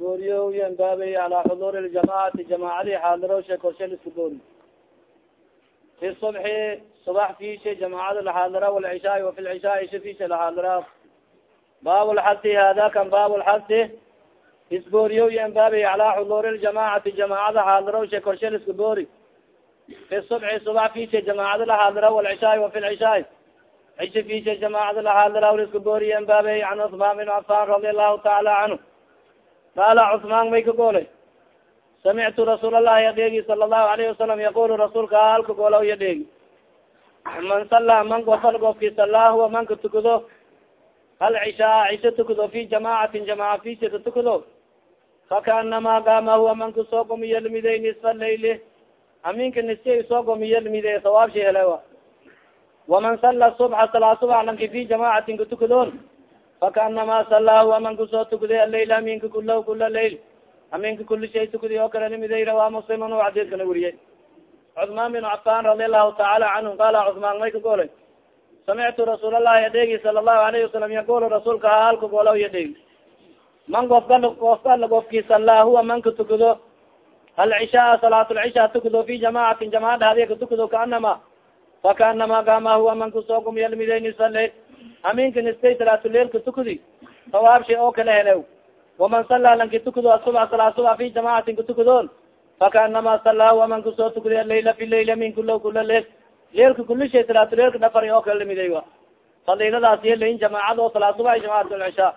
isbooriyo yan baabay calaa xuduuri ljamaacati jamaacadii xaadirowsha korshe lisku boori fi subxi subax fisha jamaacada laxaadira walcishaai wafi lcishaai isha fisha laxaadira baab lxasi hada kan baab lxasi isbooriyo yan baabay calaa xuduuri ljamaacati jamaacada xaadirowsha korshe lisku boori fi subxi subax fisha jamaacada laxaadira walcishaai wafi lcishaai isha fisha jamaacada laxaadira lisku boori yan baabay an cusmaan bin cafan radi allahu taala canhu qaala cusmaan may ka goolay samictu rasuul allahi adeegi sala allahu alayhi wasalam yaqulu rasuulka halka goolaw ya dheegi man sallaa man gofal gofki sallaa huwa manka tukado hal cishaa cisho tukado fi jamaacatin jamaaca fisata tukado fakaanama gaama huwa manka soo gomiyalmiday nisfa layli aminka nisya soo gomiyalmiday sawaabsha hele wa waman salla subxa salaa subax lanki fi jamaacatin ka tukadoon fakaanama sallaa huwa manka soo tukaday alayl aminka kula kula layl aminka kuli shay tukadi oo kale nimiday rawaa musliman o xadiiskana weriyey cusmaan bin cafan radi allahu taala canhu qaala cusmaan may ka goolay samictu rasuul allahi adeegi sala allahu alayhi wasalam yaqulu rasuulka ha halka goolaw ya dheegi man gofka gofka gofki sallaa huwa manka tukado hal cishaa salaat lcishaa tukado fi jamaacatin jamaca dhahdiya ka tukado kaanama fakaanama huwa manka soo gumyalmiday nisale aminka nistay salaatuleilka tukadi sawaabshay oo kala helew waman sallaa lanki tukado asuba salaa suba fi jamaacatin ka tukadoon fakaanama sallaa huwa manka soo tukaday alayla fi layla min kula kula leil leelka kulishay salaatuleilka dhafari oo kala lamiday wa. Fadiiladaas yelain jamaacada oo salaa suba jamacat lcishaa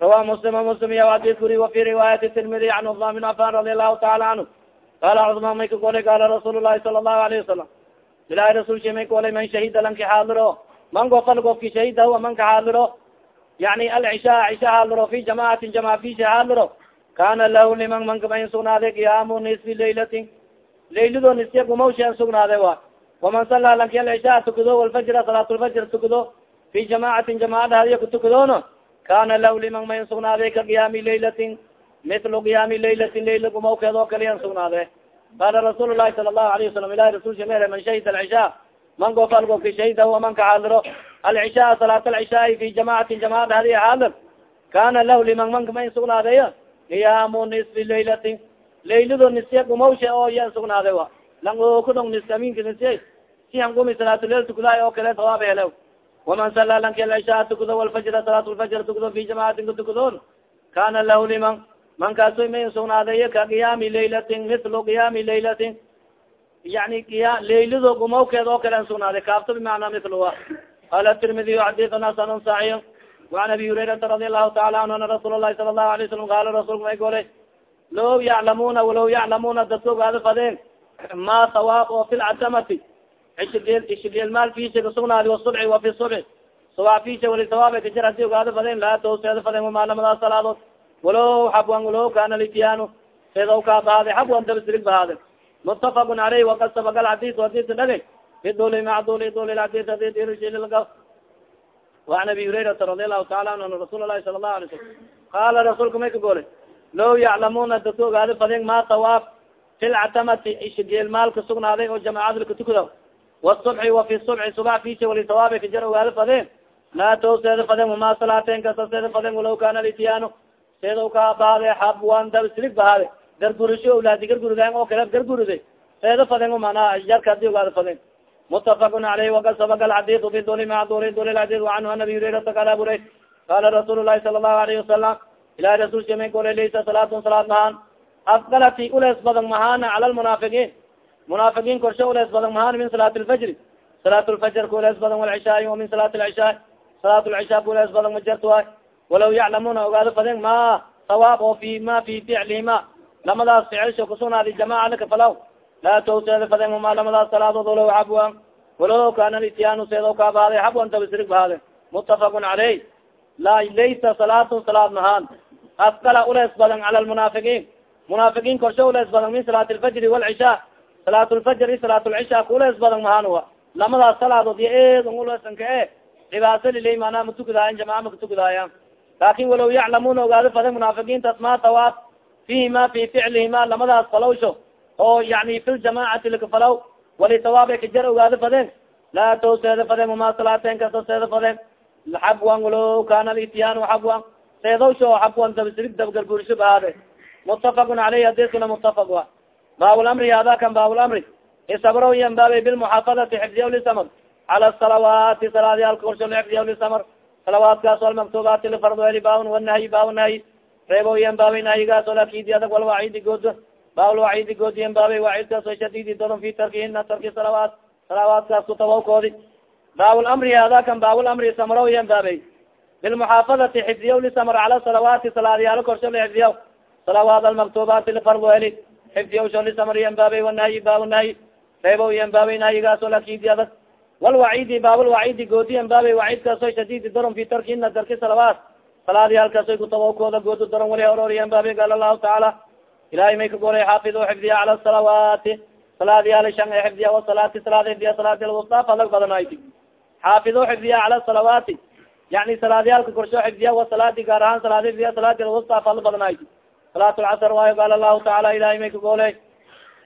rawa muslim muslim iya adis wuri wafi riwaayati tirmidi an cusmaan bin afan radi allahu taala canhu qaala cusmaan may ka golay qaala rasuul lahi sala allahu alayhi wasalam ilahi rasulsha may golay man shahida lanki xaadiro man gofal gofki shahida huwa manka xaadiro yani alcishaa cisha xaadiro fi jamaacatin jamaca fisha xaadiro kana lahu liman manka mayn sugnaaday qiyaamu nisfi laylatin. Laylado nisya gumawshan sugnaade wa waman sallaa lanki alcishaa tukado walfajra salaatulfajr tukado fi jamaacatin jamaca dhahdiya kutukadoono kana lahu liman mayn sugnaaday ka qiyaami laylatin. Mitlu qiyaami laylatin layla gumawkeed oo kaliyan sugnaade. Qaala rasuul lahi sala allahu alayhi wasalam ilahi rasulsha mere man shahida alcishaa man gofal gofki shahida huwa manka xaadiro alcishaa salaat alcishaai fi jamaacatin jamaca dhahdiya xaadir kana lahu liman manka mayn sugnaaday qiyaamu nisfi laylatin. Laylado nisya gumawsha oo yan sugnaade wa. Lang kudong nis aminka nisya si han gumi salaatulail tukulaay oo kale sawaab helew waman sala lanki alcishaa tukado walfajra salaat lfajr tukado fi jamaacatin ka tukadoon kana lahu liman mankaasoy mayn sugnaaday ka qiyaami laylatin mithlu qiyaami laylatin yani laylado gumawkeed oo kale an sugnaaday kaabto bimacnaa milua qala tirmidiy xadian hasan saxiix waan abi hurayrata radi allahu taala anhu ana rasuul lahi sala lahu alay salam qaala rasulka may golay low yaclamuna walaw yaclamuna dadka ogaada fadeen ma hawaab oo fi lcasamati ishideel ishidheelmaal fiisha kasugnaadi wasubci wa fi subci subax fiisha wali hawaaba kajir haddii ogaada fadeen laa tooseeda fadeen wamaalamadaa salaadood walow xabwan walow kana litiyaanu seedaw kaabahaade xabwan dabasrig bahaade mutafaq aleyh wakad sabaka alxadis hadis dhagay biduli mac duli duli hadis hadis وan abi hurairata radi alahu taala anhu an rasuul lahi sala lahu alay salam qala rasuulka may ka golay law yaclamuna dadka ogaada fadeen ma tawaab fi lcatamati ishgeel maalka sugnaaday oo jamacada lakatukada wasubxi wa fi subxi subax fisa wali sawaabe kajar ogaada fadeen laa tow seeda fadeen wama salaateen kasa seeda fadeen walaw kana litiyano seeda kaa bahaade xabwan dabsilig bahaade gargurisho awlaadi gargurigan oo kale garguriday eeda faden manaa yarka adi ogaada faden mutafakun alayh wakad sabaka alxadid biduli ma duli duli lxadid anhu an abi hurairata kala buray qala rasuul lahi sala allahu alayhi wasalam ilahi rasul shama kole laysa salaatun salaad mahaan afdalati ulees badan mahaana cala lmunaafiqiin munaafiqiin korshe ulees badan mahaan min salaati lfajri salaat lfajr ka ulees badan walcishaai wa min salaat lcishaa salaat lcishaa ka ulees badan majartuwa walaw yaclamuna ogaado faden ma sawaab oo fi ma fi ficlihima lamadaas ficilsha kusugnaadi jamaca laka falaw laa tow seeda faden uma lamadaas salaadood walow xabwan walow kana lityaanu seedo kaa bahaaday xabwan tabasirig bahaade mutafaqun caleyh la laysa salaatun salaad mahaan askala ulees badan cala lmunaafiqiin munaafiqiin korshe ulees badan min salaat lfajri walcishaa salaat lfajr i salaat lcishaa ka ulees badan mahaan wa lamadaas salaadood iyo eedon uleesanka e dhibaasa lilay manaa matukadaayan jamaca makatukadaaya laakin walaw yaclamuna ogaado faden munaafiqiintaas ma tawaab fihima fi ficlihima lamadaas falowsho oo yani fi ljamacati lakafalaw wali sawaab kajar ogaado fadeen laa tow seeda fadeen wama salaateen kasa seeda fadeen xabwan walow kana lityaanu xabwan seedawsho xabwan dabsirig dabgalbursho baade mutafaqun aleyh hadiskuna mutafaq wa baabulamri hada kan baabulamri isabro yambaabay bilmuxaafadati xifdiya lisamr cala salawaati salaadiyaalka korsho xifdiya lisamr salawaatkaas almaktubaati lifardweli bawn wanahyi baaw nahyi reebo yambaabay nahyigaas olakidi adag walwaciidi good baawlwaciidi good yambaabay wacidkaas o shadidi doron fi tarkihina tarki salawaat salawaatkaas kutawawkoodi baabulamri hada kan baabulamri samro yambaabay bilmuxaafadati xifdiya lisamr cala salawaati salaadiyaalo korsho xifdiya salawaat almaktubaati lifardweli xifdiya sho lisamr yambaabay wanahyi baaw nahyi reebo yambaabay nahyigaas olakidi adag walwacidi baabulwacidi goodiyan baabay wacidkaasoy shadidi daron fi tarkina darki salawaat salaadi halkaasoy kutawakooda goodo daron wali ororiyan baabay gaal lahu tacaala ilahay may ka golay xaafidu xifdiya cala salawaati. Salaadiyaal shan ee xifdiya wasalaati salaad xifdiya salaadi alwusta fadag badanayti xaafidu xifdiya cala salawaati. Yani salaadiyaalka korsho xifdiya wasalaadi gaar ahaan salaad xifdiya salaadi alwusta fadl badanayti salaat lcasr waayo gaal lahu tacaala ilahay may ka golay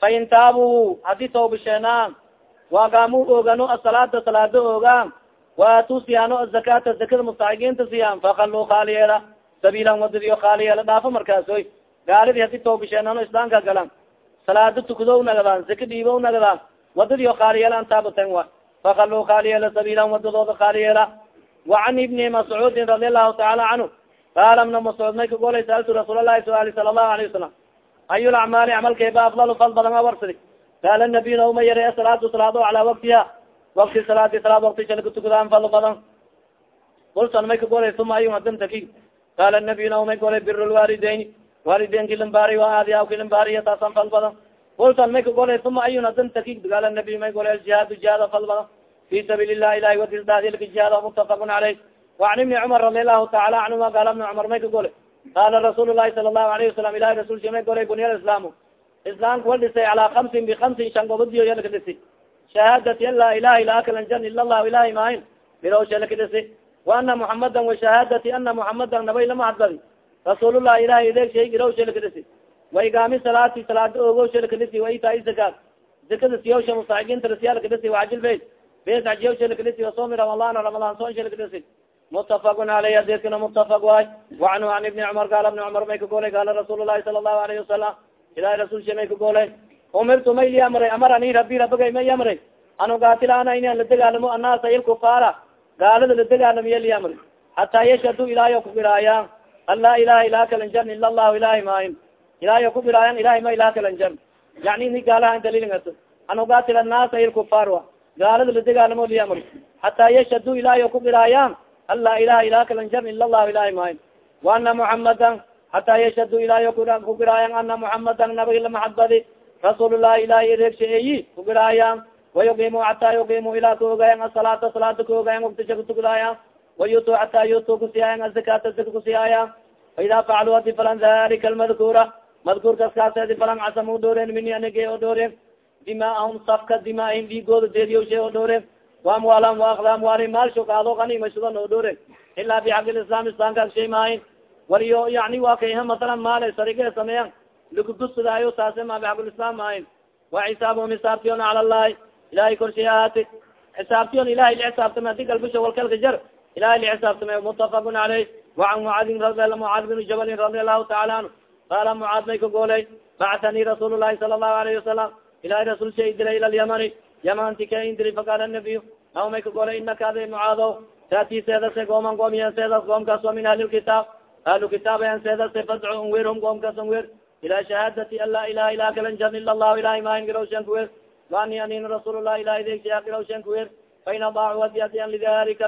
fain taabu haddii tawbisheenaan waagamu ogano asalaada salaada ogaan waatu siyaano azakata zakada mustaiqiinta siyaan fakaluu khaaliyeela sabiilan wadadiyo khaaliyeela dhaafo markaasoy gaalidi hadi toobisheenano islaamka galan salaada tukado nagadaan zaka dhiibo nagadaan wadadiyo khaaliyeela antaabaten wa. Fakaluu khaaliyeela sabiilan wadadooda khaaliyeela wacan ibni mascuudin radi allahu taala canhu qaala ibna mascuud may kagolay saaltu rasuul lahi sal sala allahu alayh wasalam ayu lacmaali camalkeeba afdal fal badan a warsadi qaala nabiy nauma yara salaatu salaado calaa waktiha wakti salaadi salaad wakti shalka tukadaan fadl badan kultan may ka golay uma ayun hadan taki qaala nabiy naumay golay bir lwaalideyni waalideynki lambaari wa aadiyaawki lambaariya taasan fal badan kultan may ka golay uma ayun hadan taki qaala nabiy may golay aljihaadu jihaada fal badan fi sabiili lah ilahi wadis daadilka jihaada mutafaqun caleyh wacan ibni cumar radi allahu taala canhuma qaala ibni cumar may ka golay qaala rasuul lahi sala allahu alayhi wasalam ilahi rasulki may golay bunya islaamu islaamka wa dhisay calaa kamsin bikamsin shan gobodiyo yalaka dhisi shahaadati an laa ilaha ila akalanjan ila allahu ilahi maahin birowsha laka dhisi wa ana muxamadan washahaadati ana muxamadan nabay lama hadbadi rasuulullah ilahi ideeg shay birowsha laka dhisi wa igaami salaati salaada ogowsha laka dhisi wa itaa zakaat. Zakada siyawsha laka dhisi wacajil beyt. Ajiyawsha laka dhisi wasoomi ramadaan ramadaan soonsha laka dhisi mutafaqun aleyh adeeskana mutafaq waay wacanhu an ibni cumar gaala ibni cumar may ka golay gaala rasuul lahi sala allahu alayhi wasalam ilahi rasul sha may ka golay umirtu may li amray amarani rabi rabigay may amray an ugatilana la degaalamo annaasa ilkufaara gaalada la degaalamiya li amri hataa yashhadu ilahay o kubiraayaan an laa ilaha ilaha kalanjan ila allahu ilahi maahin ilahay o kubiraayan ilahay ma ilaha kalanjan yani ni gaalaha daliilngas an ugatil annaasa ilkufaar wa gaalada la degaalamo li amri hataa yashhadu ilahay o kubiraayaan an laa ilaha ilaha kalanjan ila allahu ilahi maahin wa ana muxamadan hataa yashhadu ilahay kugiraayan ana muxamadan nabig lamaxadbadi rasuulullahi ilahi reegshaeyi kugiraayan wayuqimu hataa yuqimu ilaa kaogayan asalaata salaada kaogayan waktisha kutukudaayan wayutu hataa yutu kusiyaayan azakata zaka kusiyaayan faida facaluu hadi falan dalika almadkuura madkuurkas kaas hadi falan casamu dhooren mini anige o dhooren dimaahum safka dimaahim dhiigooda deediyawshe o dhooren waamwaalahum waakda amwaalihim maalsho kaado kanimashudan o dhooren ilaa bixaqi lislam islamkaas shay maahin waliyo yani wa kayha masalan maale sarige sameeyan lukudusudaayo taase ma bixaqulislam maahin wa xisaabhum xisaabtiyon cala llahi ilahay korshay ahaati xisaabtiyon ilahay lixisaabtame hadi galbisho walkalka jar ilahay lixisaabtame mutafaqun caleyh wacan mucaadin mucaad bin jabalin radi allahu taala anhu qaala mucaad may ka goolay bactanii rasuul lahi sala allahu alayhi wasalam ilahay rasul shay dilay ila lyamani yamanti ka indiri faqaala nabiy aw may ka goolay inaka ada mucaado taati seedase gooman goomiyan seedas goomkaas wa min ahli lkitaab ahlu kitaab an seedase fadcu unwerhum goomkaas unwer ila shahaadati an laa ilaha ilaha kalanjan ila allahu ilahi maahin garawshan kuwer waani anin rasuullah ilahi deegsiya garawshan kuwer fain adaacu adi adian lidalika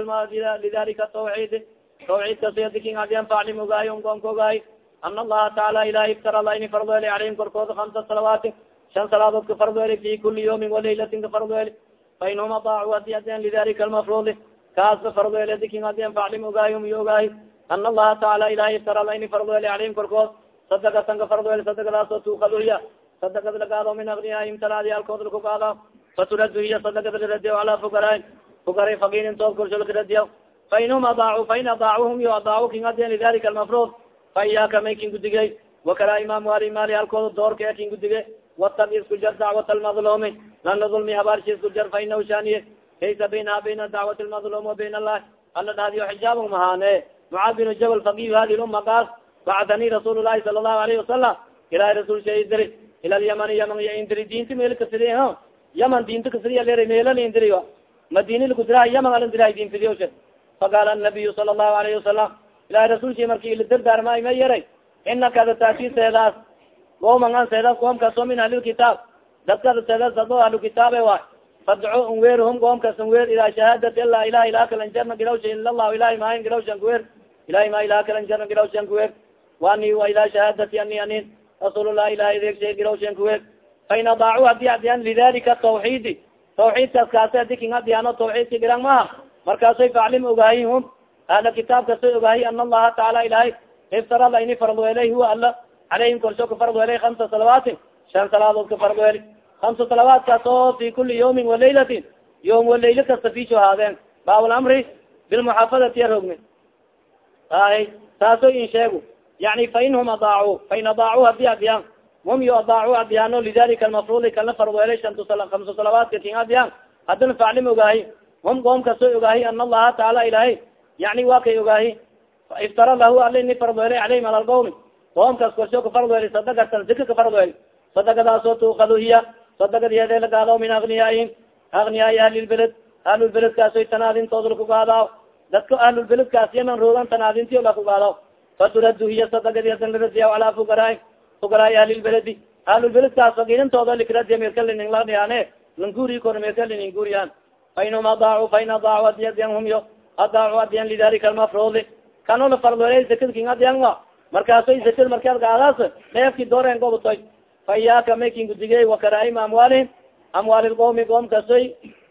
lidalika tawxiid tawxiidkas adikin adian faclim ogaayo goomka ogaay ana allaha taala ilahi iftara la ini fardoeli caleyhim korkooda hamsa salawaati shan salaadood ka fardoeli fi kuli yawmin walaylatin ka fardoeli fainhum adaacu adi adian lidalika almafrudi kaas ka fardoeli adikin adian faclim ogaayo miyo ogaay ana allaha taala ilahi iftara la ini fardoeli caleyhim korkood sadakatan ka fardoel sadakadaasoo tuukado hiya sadakad lagaado min agniyaahim talaadiyaalkood laku gaado faturadu hiya sadakad laradiya alaa fugaraa fugaray fakirin tood korsho lakaradiya fainhum adaacu fain adaacuhum yo adaacu king adiyan lidalika almafruud fa iyaaka may kin gudigey wakala imaam wali maali halkooda doorka e kin gudige watag isku jar dacwat almadlumi lana dulmi habaarshi isku jar fa inahu shaniye laysa baynaha bayna dacwati almadlum wa bayn allah ala dhahdiyo xijaab mahaane mucaad bin jabal faqiih hadi lumma kaas bacdanii rasuul lahi sala allahu alayhi wasalam ilahi rasul sha diri ila lyamani yaman ya indiri diinta meel kasidi yaman diinta kasidi alera meelan indiri madini lakudiraha yaman alindiraha diin fidiyo faqaala anabiyu sala allahu alayhi wasalam ilahi rasul shi marki ila dardaarmay ma yaray inaka ada seedaas qooman an seedaas qoomkaasoo min ahlilkitaab dadka ada seedaas dado ahlukitaabe waay fadco n weerhum qoomkaas n weer ilaa shahaadati an laa ilaha ilaha kalanjarna girawsha ila allahu ilahi maahin girawshan kuweer ilahi ma ilaha kalanjarna girawshan kuweer wani wa ilaa shahaadati ani anin. Rasuululah ilahi deegshay girawshan kuweer fain adaacu haddii adiyaan lidalika tawxiidi tawxiidkaas kaase adi king adiyaano tawxiidka girang maha markaasay faclim ogaahi hum. Ahla kitaabkasay ogaahi ana allaha tacaala ilahay iftarada ini farad weelay huwa alla caleyhim korsho ka farad weelay hamsa salawaatin shan salaadood ka farad weeli hamsa salawaatkaas oo fi kuli yawmin walaylatin yom walayla kasta fisho haadeen baabulamri bilmuxaafadati yarogmi ay taaso in sheegu yani fainhum adaacu fain adaacu haddii adiyaan hum yo adaacu adiyaano lidalika almafrudi kalna farad weelay shantu hamsa salawaatka king adiyaan hadina faclim ogaahi hum qoom kaso ogaahi ana allaha tacaala ilahay yani wa kay ogaahi iftara lahu ala ini farad weelay aleyhim ala lqawmi qoomkaas korsho ka farad weeli sadagatan zika ka farad weeli sadagadaasoo tuukadu hiya sadagadiyeede lagaado min agniyaihim agniyaai ahlilbeled ahlulbeledkaasoy tanaadintooda lakugaadaaw dadka ahlulbeledkaas yaman roogan tanaadintiyo lakugaadaw faturadu hiya sadagadiyadan laradiya calaa fugaraa fugaraa ahlilbeledi ahlulbeledkaas fakiirintooda likradiya merkalininglaane languri kor merkalininguriyaan fainhum adaacu fain adaacu adiyadiyan hum yo adaacu adiyan lidalika almafrudi kanola fardooley zakadking adiyan wa markaasoy zakad markaad gaadaas neefki dooreen gobutoy fa iyaaka makin gudigey wakaraahim amwaalihim amwaali lqoomi qoom kasoy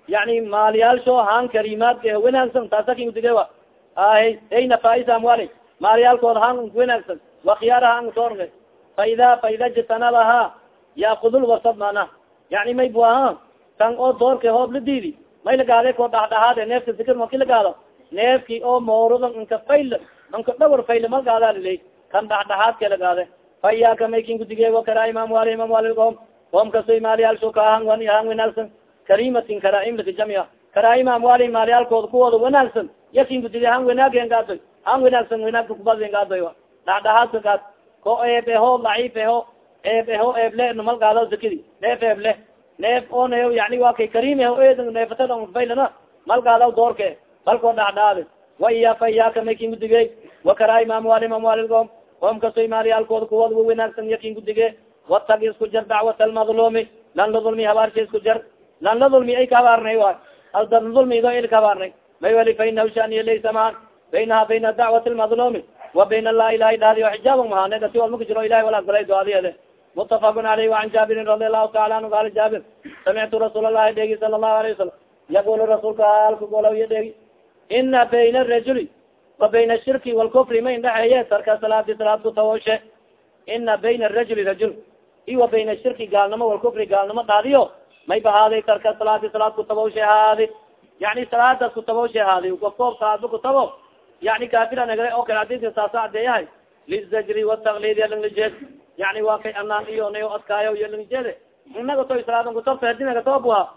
yani maaliyaalsho haan karimaadka wanaagsan taasa kin gudige wa ahy ay nafais amwaali maaliyaalkood haan wanaagsan wakiyaar haan doorne fa ida fa ida jitanabaha yaakudul wasad mana. Yani may buaha. Tan oo doorka hoob la diidi. May lagaade ko dhahdhahaade neefka zikr maki lagaado neefki oo mawruda nka fayl nka dhawar fayl malgaada liley kan dhahdhahaadka lagaade fa iyaaka maykin gudige wakaraim amwaalihim amwaali qoom qoom kasoy maaliyaalsho kahan haan wanaagsan. Karimatin karaim laka jamia karaim amwaalihim maaliyaalkooda kuwooda wanaagsan yakin gudige han wanaageen gaadoy han wanaagsan wanaagka kubadeen gaadoy wa dhahdhahaadka gaad ko eeb eho daciif eho eeb eho eeble namal gaado zakidi neef eeble neef on yani wa kay karim eho e neefatadafaylana mal gaadaw doorke balkoo dhahdhaade wa iya iyaaka maykin gudige wakaraim amwaalihim amwaali qoom qoom kasoy maaliyaalkooda kuwooda wa wanaagsan yakin gudige watagi isku jar dacwat almadlumi lan la dulmi habaarsha isku jar. Lan la dulmi ay ka habaarnay waay aldan dulmido il ka habaarnay may wali fa inahu shaniya laysa maan baynaha bayna dacwati almadlumi wa bayna allah ilahi dhahdi xijaab mahane dati walmaka jiro ilahi wala galay doadiyade mutafaqun alayh waan jaabirin radi allahu taala anhu qaala jaabir samictu rasuul allahi dheegi sala allahu alayh wasalam yaqulu rasuulka alka golaw iyo dheegi ina bayna arajuli wa bayna ashirki walkufri ma indhaxeeye tarka salaadi salaad kutawoshe ina bayna arajuli rajul i wa bayna shirki gaalnimo walkufri gaalnimo dhaadiyo may bahaaday tarka salaadi salaad kutabawshe haadi yani salaadaas kutabawshe haadi kofkoob salaadba kutabo yani kaafira nagre oo kale adinka saasa adeeyahay lizajri wataklid yalinglijed yani waa kay anaan iyo nayo adkaayo iyo lingjede inaga toy salaadan kutabta hadi nagatooba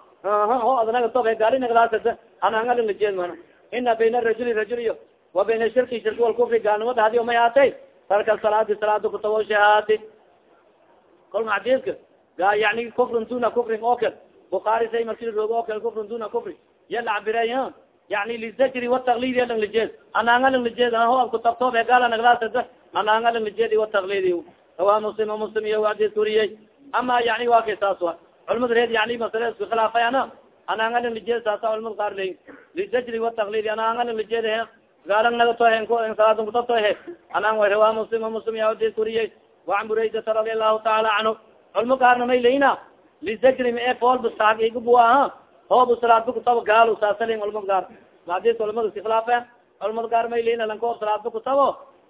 ho ad nagatob gaali nagdaas ananga lingjed mana ina bayna arajuli rajul iyo wa bayna shirki shirki walkufri gaalnimada hadi may haatay tarka salaadi salaada kutabawshe haadi kolma xadiidka yani kufrun duna kufrin oo kal bukaari say marki roog oo kal kufrun duna kufri. Ya lacbirey yani lizajri wataklid langlijeed anaanga langlijeed ho ad kutabtoob gaala nagdaas anaanga langlijeed wataklid rawa muslim muslim iyo adis kuriyey ama yani wa kay saas wa. Culamada reed yani masale isku khilaafay ana anaanga langlijeed saasa culamada qaar ley lizajri wataklid anaanga langlijeed gaala nagatohen salaadan kutabtohe anang way rawa muslim muslim iyo adis kuriyey waan buraydata radi allahu taala canhu culmo gaarna may layna lizajri ma e foolbusag igabuaha hoob salaadba kutabo gaal saasalin culmad gaar hadis culamada iska khilaafen culmad gaar may layna lankoob salaadba kutabo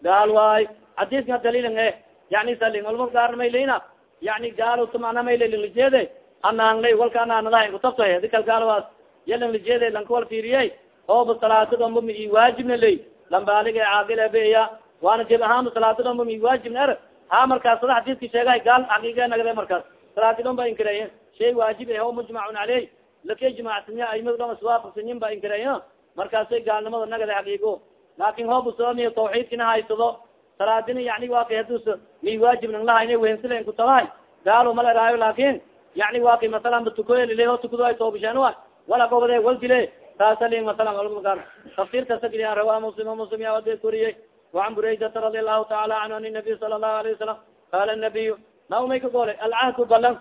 gaal waay hadisna daliilin e yani salin culmad gaarna may layna yani gaal tumana may laylin lijeede anaan lay walka anaanadahan kutabto dikal gaalwaas yalin lijeede lankawal fiiriyey hooba salaadadonba ma waajibna lay lambaalig e caaqil beya waana jib ahaanba salaadadonba ma waajibna er ha markaas sada xadiiska sheegay gaal xaqiiqe nagade markaas. Salaadidon ba inkireeye shay waajib eh o mujmacun caleyh. Laka ijmacsanya aimad dhon iswaafaqsanyin ba inkireeye markaasay gaalnimada nagade xaqiigo laakin hoob usoomiyo tawxiidkina haysado. Salaadina yani waa kay hadus mi waajib nang lahayna wehensila kutabahay gaalo mala eraayo laakin yani waa kay masalan batukoyelile o tukado ay toobisheen wa wala gobode wal dile taasali masalan almagaan tafsir kasa giliya rawa muslim muslim ya wade kuriyey وan buraydata radi allahu taala anhu an nabiy sala الlahu alayه wasalam qala nabiy naw may ka goolay alcahdu balan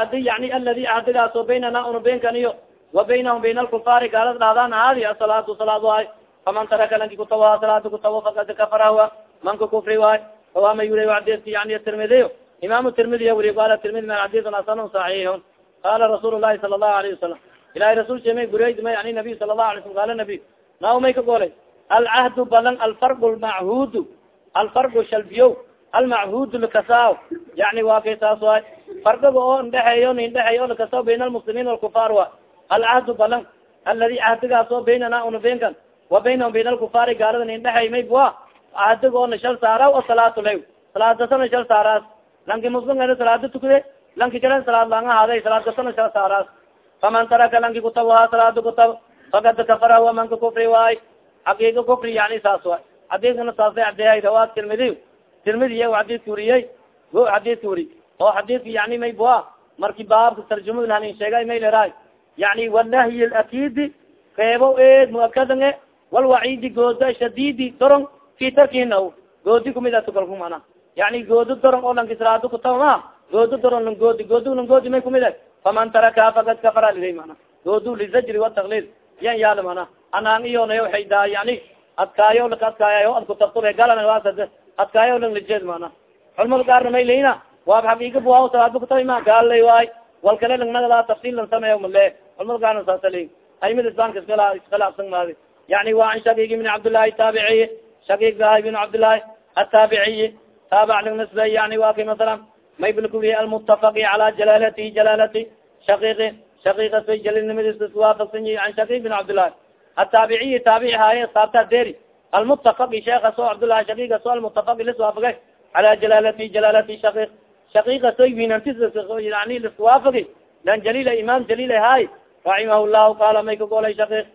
adi yani aladi ahdigaaso baynana una benkan iyo wa baynahum bayn alkufaari gaalada dhahdaan haadi asalaatu salaad waay faman taraka lanki kutawa salaada kutawo fakad kafara hua manka kufri waay awama yuri adski yani tirmidiy imam tirmidiy wuri qala tirmidi man xadisun hasanun saxiixun qala rasuul lahi sala الlahu alayه wasalam ilahi rasul shemay burayd may ani nabiy sala الlahu alay slam qala nabiy naw may ka goolay alcahdu balan alfarq lmachud alfarq shalbiyo almachud lakasaa yani waa kay saas waay farqiga oo ndhexeeyo nindhexeeyo lakasaa bayn almuslimiin walkufaar wa alcahdu balan aladi cahdigaas oo baynana una benkan wa baynahum bayn alkufaari gaalada nindhexey mayb wa cahdiga oo nashal saara asalaatu lay salaadasa nashal saaraas lanki muslim ena salaada tukade lanki kalen salaad lang ahaaday salaadkasa nashal saaraas faman taraka lanki kutabaha salaada kutab fakad kafara huwa manka kufri waay xaqiiga kufri yani saas wa xadiiskana saasay adeehay rawaa tirmidi tirmidi iya xadiiska wariyey o xadiiska wari oo xadiiska yani may bua marki baabka tarjumad hanin sheegay may lerahay yani walnahyi lakidi reebo eed muakadange walwaciidi gooda shadidi doron fi tarkina goodi kumid atukalku mana yani goodo doron oo lankisraado kutama goodo doron lang goodi goodi lang goodi may kumid faman taraka fakad kafara liday mana goodu lizajri wataklil yan yaalla mana. Anaan iyonay waay da yani. Adkaayo laka adkaayayo ad kutartube galan wasad adkaayo lang lijeed mana. Culmada gaarna may leyna waab xaqiiga buha salaadba kutabi ma gaalay waay wal kale lang nagada tafsil lang sameeyo male culmada gaarna saasa leyi aimada islamka iskala iskhilaafsan maadi yani wa an shaqiq ibn cabdillahi taabiciy shaqiq gaha ibn cabdillahi ataabiciyi taabac lang nisbey yani wa kay masalan may bilkuli almutafaqi cala jalaalati jalaalati shaqiqi shaqiqasay jalilnimadiis iswaafaqsan yihi an shaqiq bin cabdillahi ataabiciyi taabici haaye saabta deri almutafaqi sheekaso cabdullahi shaqiqaso almutafaqi liswaafagay cala jalaalati jalaalati shaqiq shaqiqasoy winantis yani liswaafagi lan jalila imam jalila haay raximah llahu qaala may ka golay shaqiq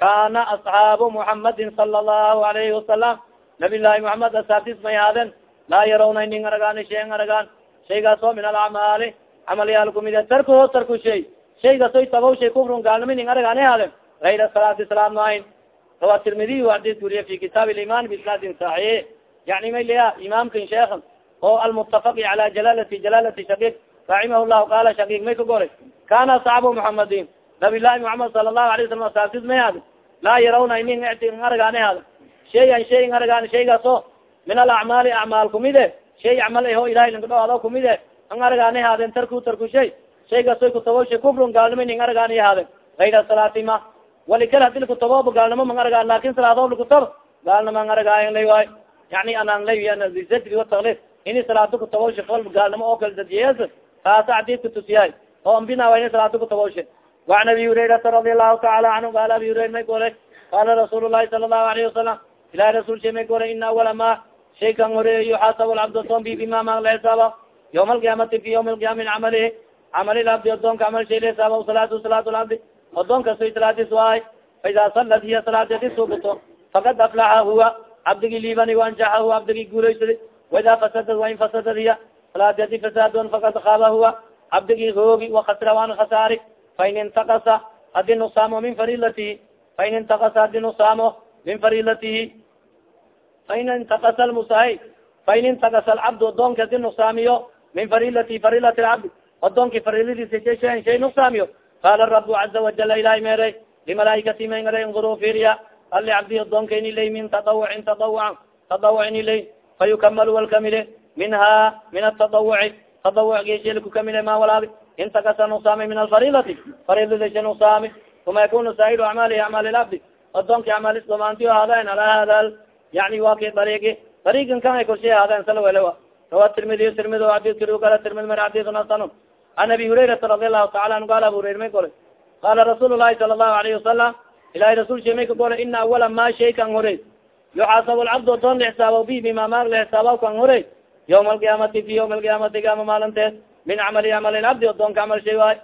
kana asxaabu muxamadin sala allahu alayhi wasalam nabi llahi muxamed asaabtis may haadeen laa yarawna ning aragaan shayan aragaan shaygaasoo min alacmaali camalyaal kumide tarkuho tarku shay shaygasoy tabaw shay kufrun gaalnimo ning aragaan haadeen ayra salaati salaam maahin rawa tirmidiy adis wuriye fi kitaab liman biisnaadin saxiix yani may leya imaamkan sheekhan oo almutafaqi cala jalaalati jalaalati shaqiq raximah llahu qaala shaqiq may ka goray kana asxaabu muxamadin nabi llahi muxamed sala allahu alay wasalam asaabtis may haada laa yarawna inin aragaane haada shayan shayin aragaan shaygaas o min alacmaali acmaal kumide shay acmal aho ilahay langadhaado kumide an aragaane haaden tarku tarku shay shaygasoy kutabo shay kufrun gaalnimo ning aragaani haaden ayra salaati ma wali kal hadi lakutabo gaalnimo mang aragaan lakin salaado lakutab gaalnimo ang aragaayan lay waay yani anaan lay zajri watakli ini salaado kutabo sha fal gaalnimo oo kala dadiyes taasa xadiidka tusiyahay oo ambina wa ini salaado kutabo sha وan abi hurairata radi allahu taala canhu qaala abi hurayra may golay qaala rasuul lahi sala الlahu alayhi wasalam ilahi rasul sha may golay ina awala ma shay kan horeey yuxaasab lcabd adoon bi bima ma la xisaaba yawma alqiyaamati fi yawmi alqiyama min camalihi camali labdi adoonka camal shay la xisaaba salaatu salaat labdi adoon kasoy salaadis waay faida salat hiya salaadedi suubuto fakad aflaxa huwa cabdigi liibani waanjaxa huwa cabdigi guulaysadi waida fasadad wain fasadad hiya salaadedi fasaadon fakad kaaba huwa cabdigi hoogi wakasra waan khasaari fain intakasa hadi nusaamo min farilatihi fain intakasa hadi nusaamo min farilatihi fain intakasa lmusahi fain intakasa alcabdu adoonki hadi nusaamiyo min farilatihi farilati lcabdi adoonki fariladiisa shay nusaamiyo qala rabu caza wajala ilahi meeray limalaaikati mangara nguru firiya ali cabdi adoonka ini lay min tadawucin tadawuca tadawuc ini lay fayukamalu walkamile minha min atadawuci tadawuc geshelkukamile ma walaagi intakasa nusaami min alfarilati fariladiisa nusaami uma yakunu saa'iru acmaalihi acmaali labdi adoonki acmaalis dhamaantiyo haadeen ala hada yani wa kay dariigi dariigan ay korshay haadeen salawelewa rawa tirmidiy tirmid adidkiri kala tirmid mar adidun hasanun an abi hurayrata radi allahu taala anhu qala abu hurayra may golay qala rasuul lahi sala allahu alayhi wasalam ilahi rasul sha may ka golay ina awala ma shay kan horey yuxaasab lcabdu adoon laxisaaba bi bima ma laxisaaba kan horey yawma alqiyaamati fi yawma alqiyaamati gaama maalinteed min camali camali cabdi adoonka camal shay waay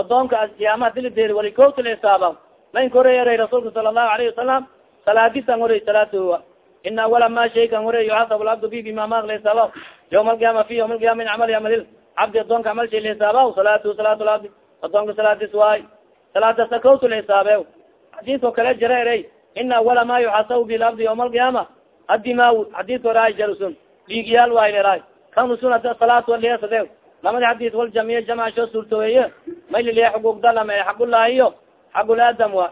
adoonka qiyaamaha dilideed wali koogta laxisaaba lain koreeyaray rasuulka sala allahu alayhi wasalam salaadisan horay salaatuwa ina awala ma shay kan horay yuxasab lcabdu bi bima maq lahisaaba yawma alqiyama fi yawma alqiyama min camali amalil cabdi adoonka camal shay lahisaaba salaatu salaat lcabdi adoonka salaadis waay. Salaada sakawtu lahisaabe xadiidko kale jara eray ina awala ma yuxasabu bilabdi yawma alqiyama addimaa xadiidka oraay jarusun dhiigyaal waay leeraay kanusun ada salaat waliasade lamadi xadiis wal jamiye jamcsho suurtooye mayliliya xugugdalame xagulaahiyo xagul aadam wa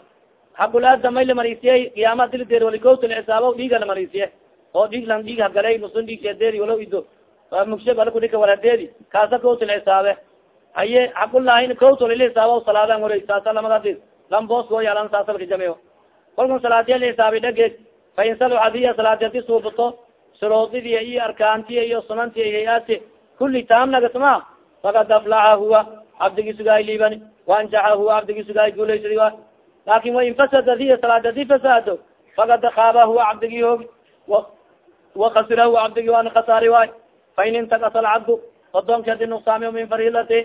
xagul aadam may lamariisiyey qiyaama dilideer walikowta lxisaabo dhiiga lamariisiye oo dhiig lan dhiig hagalay musun dhiig shedeeri walo ido mugshe alakudhika waradeedi kaasa kowta lxisaabe haye xagulaahin kowta lilihisaabo salaadan horay saasa lamada hadis lambosko yalan saasalka jamiyo kolkan salaadiya lihisaabi dhageeg fa in saluxad hiya salaadi hadi suubato shuruudidiya iyo arkaantiya iyo sunantiya hay'aati kuli taamnagatma fakad aflaxa huwa cabdigi sugaay liibani waanjaxa huwa cabdigi sugaay guulaysadi wa. Laakin wain fasada hiya salaad haddii fasaado fakad kaaba huwa cabdigi hoogi wakasira huwa cabdigi waana khasaari waay fain intakasa alcabdu adoonki hadi nuqsaamiyo min farilati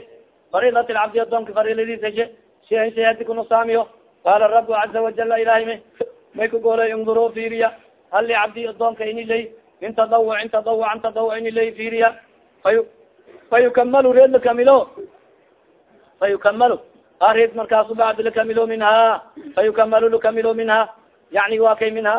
farilati lcabdi adoonka fariladiis heshe shay shay hadi kunuqsaamiyo qaala rabu caza wajala ilahay ma may ka goolay induruu fiiriya hali cabdi adoonka ini lay min tadawucin tadawucan tadawuc ini lay fiiriya fay fayukamalu reed lakamilo fayukamalu a reed markaasu bacdi lakamilo minha fayukamalu lakamilo minha yani wa kay minha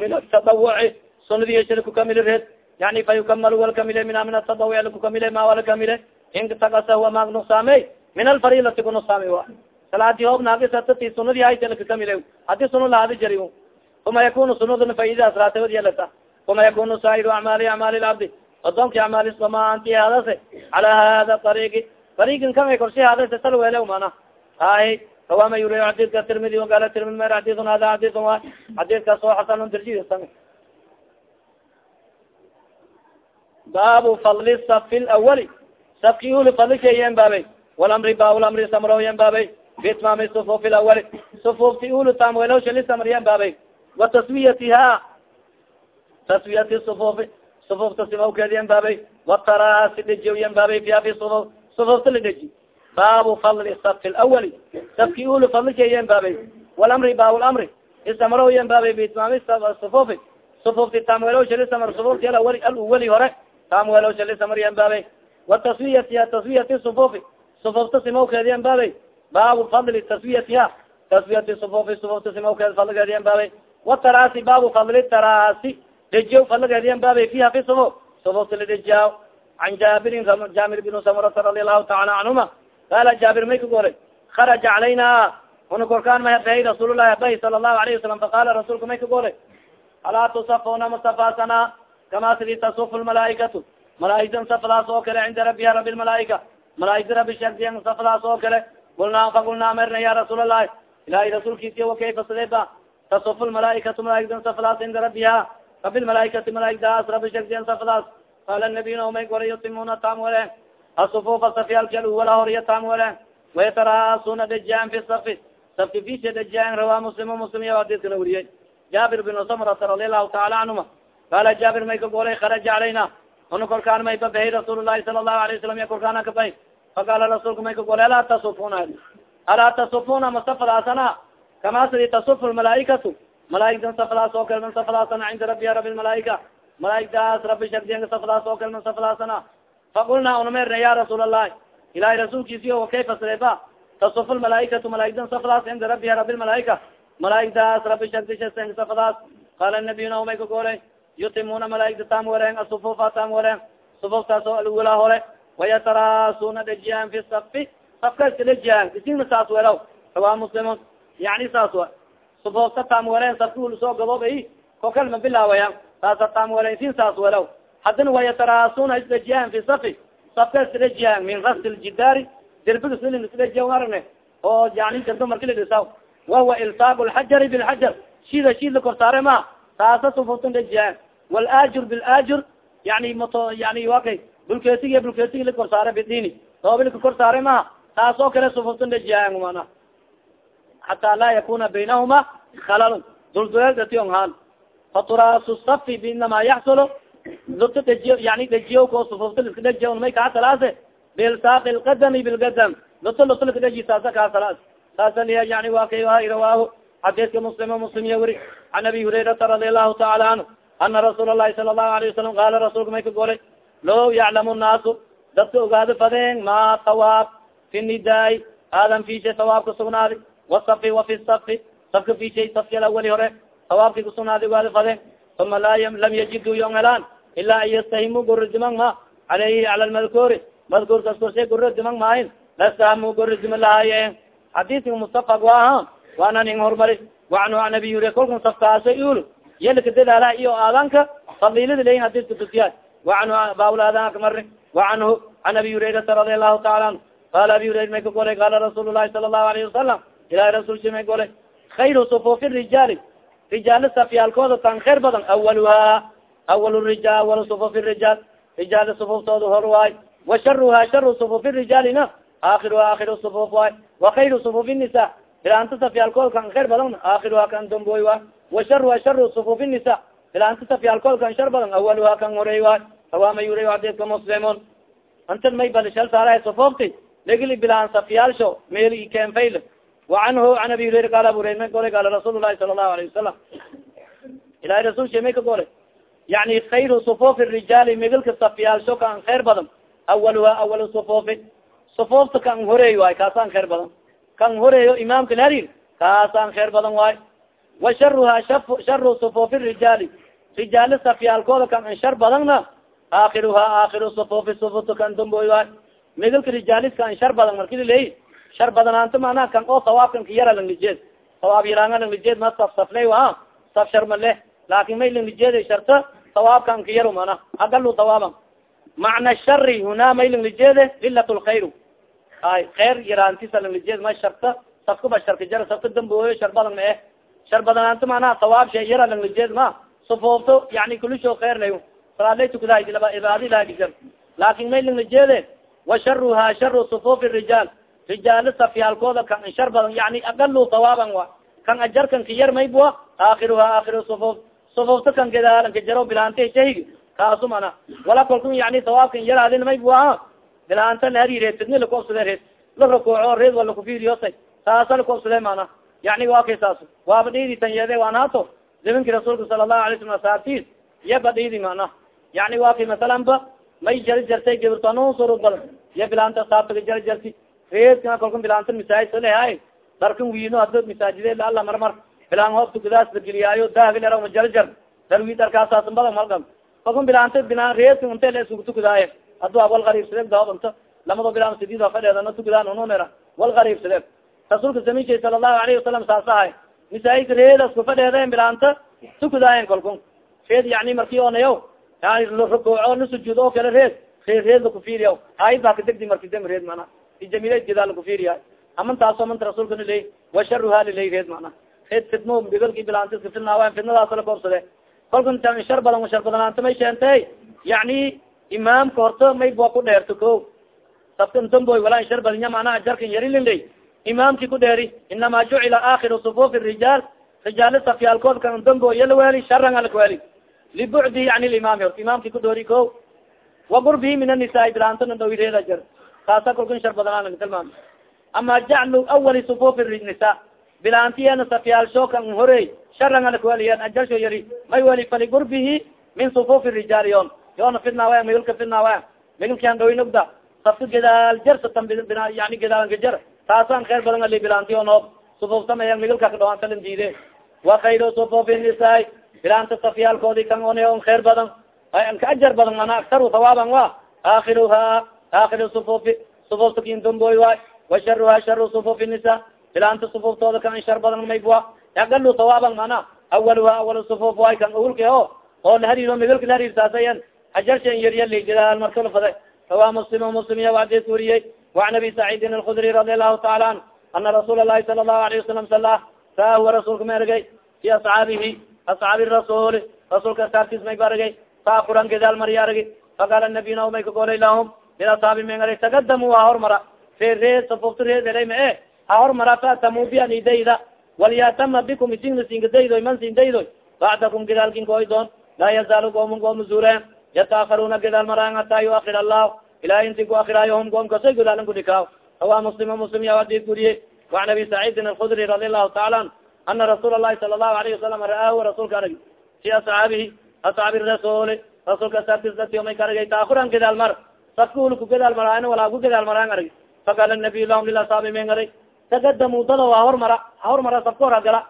min atadawuci sunadiisha lakukamili reed yani fayukamalu walakamile minha min atadawuc lakukamile ma walakamile intakasa huwa maag nuqsaamey min alfarilati kunuqsaamey wa. Salaadi hoob naagisatati sunadi hayta lakakamile haddii sunu lahadi jari uma yakunu sunuduna faidadaas raatawad yelata uma yakunu saa'iru acmaali acmaali lcabdi adoonki acmaali samaanti hadase. Cala hada ariigi ariigin kamay korsi hadase sal wele mana hay kawama yuri xadidka tirmidi wagala tirmidi mer xadidun hada xadidun wa. Xadidkaas oo xasanun dirjidisam baabu fadli safi lawali safki uli fadlishayen baabay walamri ba lamri samroyen baabay bitmaami sufufi lawali sufufti uli tamwelowshali samriyen baabay wa taswiyatiha taswiyati sufufi sufufta simawkeediyen baabay watarasi dhejiyen baabay fiha fi sufuf sufufta la dheji baabu fadli safi lawali safki uli fadlishayen baabay walamri ba lamri isamroyen baabay bitmaami sufufi sufufti tamwelowshali samr sufufti alawali aluwali hore tamwelowshali samriyen baabay wataswiyatiha taswiyati sufufi sufufta simawkeediyen baabay baabu fadli taswiyatiha taswiyati sufufi sufufta simawkeed fadligeediyen baabay watarasi baabu fadli tarasi dejiya fadligeediyen baabay fiha fi sufuf sufufta la dejiya can jaabirin jaabir bn samurata radi allahu taala canhuma qaala jaabir may ka goray kharaja calayna una korkaan may habeey rasuul sala allahu alayhi wasalam faqala rasuulka may ka goray alaa tusafuna mustafasana kama sidii tasufu lmalaaikatu malaaigtan safadaas oo kale cinda rabiha rabi lmalaaika malaaigta rabi shardiyan safadaas oo kale kulnaa faqulnaa merna ya rasuul allahi ilahay rasuulkiisiy wakayfa sideba tasufu lmalaaikatu malaaigtan safadaas cinda rabiha rabi lmalaaikati malaaigdaas rabi shardiyan safadaas qaala nabiyuna umay goray yutimuna taam wele asufufa safyaalki aluwala horiya taam wele wayataraasuna dejiyaan fi safi safki fisha dejiyaan rawaa muslim muslim iya hadiskana weriyey jaabir bin samrata radi allahu taala canhuma qaala jaabir may ka golay kharaja calayna una korkaan may babahay rasuul lahi sala allahu alayه wasalam ya korkaana kabahy faqaala rasuulka may ka golay alaa tasufuna alaa tasufuna masafadaasana kama sidi tasufu lmalaaikatu malaaigtan safadaas oo kale man safadaasana cinda rabiha rabi lmalaaika malaaigdaas rabi shardiyanka safadaas oo kale man safadaasana faqulna unamerna ya rasuul allahi ilahay rasuulkiisiyo wakayfa sideba tasufu lmalaaikatu malaaigtan safadaas cinda rabiha rabi lmalaaika malaaigdaas rabi shardishasenka safadaas qaala nabiyuna umay ka golay yutimuna malaaigta tam wareen asufufa tam wareen sufuftaas oo alwala hore wayataraasuna dhejiyaan fi safi safka iska dhejiyaan isina saas welaw rawaa muslimun yani saas wa sufufta tam wareen safka ul soo gaboob ay kokal ma bilaawayaan saasa tam wareen sin saas welaw haddana wayataraasuna isdhejiyaan fi safi safka iska dhejiyaan min rasi ljidaari derbiga silin iska dhejiya aragne oo yani derba marki la dhisaw wahuwa ilsaaq lxajari bilxajar shida shid la korsaare ma taasa sufuftan dhejiyaan walaajur bilaajur yani moto yani wa kay bulkeesigi bulkeesigi la korsaare bidini doobilka korsaare ma taas oo kale sufuftan dhejiyaan mana hataa laa yakuna baynahuma khalal dulduleedation haan faturaasu safi binama yaxsulu. Luta dejiyo yani dejiyo ko sufufta liska dejiya may kaa salaase. Bilsaaqi lqadami bilgadam luta luta lika deji saasa kaa salaas saasa liya yani wa kay rawaahu xadiiska muslim muslim iya weri can abi hurayrata radi allahu taala canhu ana rasuul lahi sala allahu alayه wasalam qaala rasulka may ka golay low yaclamu naasu dadka ogaado fadeen ma tawaab fi nidaai aadan fishay tawaab kasugnaadi wasafi wa fi safi safka fishay safki alawali hore tawaabki kasugnaadi ogaado fadeen uma la lam yajidu yon helaan ilaa an yastahimu gorodimang ma alayhi cala lmadkuuri madkuurkas korshe gorodimang maahin lastahamu gorodima lahaaye xadiiska mutafaq waaha waana ning hormari waanhu an abi hurera kolkan safkaasa ul yalika dadaala iyo aadanka fadilada leyin hadiska tusiya waanhu bawladanka mari waanhu an abi hurairata radi allahu taala anhu qala abi hurayra may ka golay qala rasuul lahi sala allahu alayhi wasalam ilahi rasulsi may golay khayru sufufi rijaali rijaal safyaalkooda tan khayr badan awaluha awal rija awal sufufi rijaal rijaal sufuftooda hor waay wa sharuha sharu sufufi rijaalina aakiruha aakiru sufuf waay wa khayru sufufi nisa ilaanta safyaalkood kan khayr badan aakiruha kan damboy wa sharuha sharu sufufi nisa ilaanta safyaalkood kan shar badan awaluha kan horeey waay hawaama yura xadiiska muslimun antan may bal shal saaraha sufufti legli bilaan safyaalsho meel ikeenfayl wacanhu an abi hurayra qaal abu hurayra may golay qaala rasuul lahi sala allahu alayhi wasalam ilahay rasul she may ka golay yani khayru sufufi rijaali migalka safyaalsho kan khayr badan awaluha awal sufufi sufufta kan horeey waay kaasaan khayr badan kan horeeyo imaamka laharir kaasaan khayr badan waay. Wa sharuha sharu sufufi rijaali. Rijaali safyaalkooda kan an shar badanna aakiruha aakiru sufufi sufufta kan damboy waay migalka rijaaliska an shar badan marki laleey shar badanaanta manaa kan oo sawaabkan ka yara langlijeed sawaab yaraanga langlijeed ma saf safley a saf shar ma leh laakin may langlijeed sharta sawaabkan ka mana agalu sawaaban. Macna shari huna may langlijeede ilat lkhayr ay keyr yaraantisa langlijeed ma sharta safkaba sharka jara safka dambooyo shar badan ma eh. Shar badanaanta manaa sawaab she yara langlijeed ma. Sufoofto yani kulisho keyr lay salaadlay tukadaa ibaadi lahagijar laakin may langlijeede wa sharuha sharu sufufi rijaal. Rijaalo safyaalkooda kan shar badan yani agalu sawaaban wa. Kan ajarkan ka yar maybua aakiruha aakiru sufuf sufufta kan gadaalan ka jaro bilaanta shahig kaasu mana wala kalkun yani sawaabkan yaraadin maybua bilaanta lahari reed fidni lakuobsade reed la rakuuco reed wala kufiriyosay saasa lakuobsade mana yani waa kay saas waaba dhiidi tan yeede waan hato zamanki rasuulka sala allahu alay slam asaabtis yaba dhiidi mana yani waa kay masalan ba may jari jartay gibirtano surug badan iya bilaanta saabtaga jari jarti reedka kalka bilaanta masaajid lehay darkan wiino hada masaajide alla marmar bilaan hoob tukadaas lageliyaayo daagilera majarjar darwi darkaasaasan badan malgam kalka bilaanta bilaan reedka inte la isugu tukadaaye hadu a wal gariibsadee daobanta lamado bilaan sidiid fadheedana tukadaan ununera wal gariibsadee rasuulka saminshay sala allahu alayhi wasalam saasahay masaajidka reedas kufadheeden bilaanta tukadaayen kalku reed yani marki onayo yani rukuuco na sujuud oo kale reed. Reed reed lakufiriya aayad baa kadegdi marki dam reed mana jamila gedaa lakufiriya aman taaso manta rasuulka naley washaruha liley reed mana reed fidno bigalki bilaantiska fidnaawa fidnadaas la koobsade kolkan ta shar badan shar badanaanta may sheentay. Yani imaamka horta may bua ku dheerto ko sabkan damboy walaa shar badanya manaa ajarkan yarililey imaamki ku dheeri inama jucila aakiru sufufi rijaal rijaal safyaalkood kan damboya laweli sharan alakaweli libucdi yani limaami horta imaamki ku dhoori ko wa gurbihi min anisaai bilaantana dhawi reeda jar. Kaasa kalkan shar badanaa laga tilmaama ama jaclu awali sufufi nisa. Bilaantiyana safyaalsho kan horey sharan alakaweliyan ajarsho yari. May weli faligurbihi min sufufi rijaal yon yoona fidnaawa migilka fidnaawa migilkan dhawi nugda safka gedaal jarsatan yani gedaalanka jar taasaan khayr badan ali bilaantiyo noob sufuuftamaya migilka ka dhawaan talan diide wa khayru sufufi nisaai bilaanta safyaalkoodi kan on on khayr badan ka ajar badan mana aktaru hawaaban wa aakiruha aakiru sufufi sufufta kin damboy waay wa sharuha sharu sufufi nisa bilaanta sufuuftooda kan shar badan maybua agalu hawaaban mana awaluha awal sufuf waay kan ulka o oo lahariiro migilka lahariirsaasayan ajarshan yaryali gadaal markala fade rawa muslim muslim iya adis wariyey وan abi saciidin alkudri radi allahu taala anhu ana rasuul lahi sala الlahu alayه wasalam sala saa huwa rasuulka ma ergay fi asxaabihi asxaabi rasuuli rasuulka asaabtiis may ba argay saakuran gadaal marya argi faqaala nabiyna may kagolay lahum il asxaabi men ara tagadamu waa hormara fe ree safufta reedelay ma e ha hormara faatamu bian idayda walyatama bikum isina sinkadaydoy man sindaydoy bacdakum gadaalkin koy doon laa yazaalu goomun goomu zuure yatakaruna gadal maran hata yuakir allah ilahy inti ku akirayo hom om kasoy gadaalan kudhikaw rawa muslim muslim ya adid guriye waan abi saciidin alkudri radi allahu taala an ana rasuul lahi sala lahu alayhi wasalam ra'aahu rasuulka arag fi asxaabihi asxaabi rasuli rasuulka asxaabtisdatio may ka aragay taakuran gadaal mar sakul ku gadaal maraano wala ku gadaal maraan arag fakala nabiy lahum lilasaabi men arag takadamu dalo ha hormara ha hormara sabka hor agala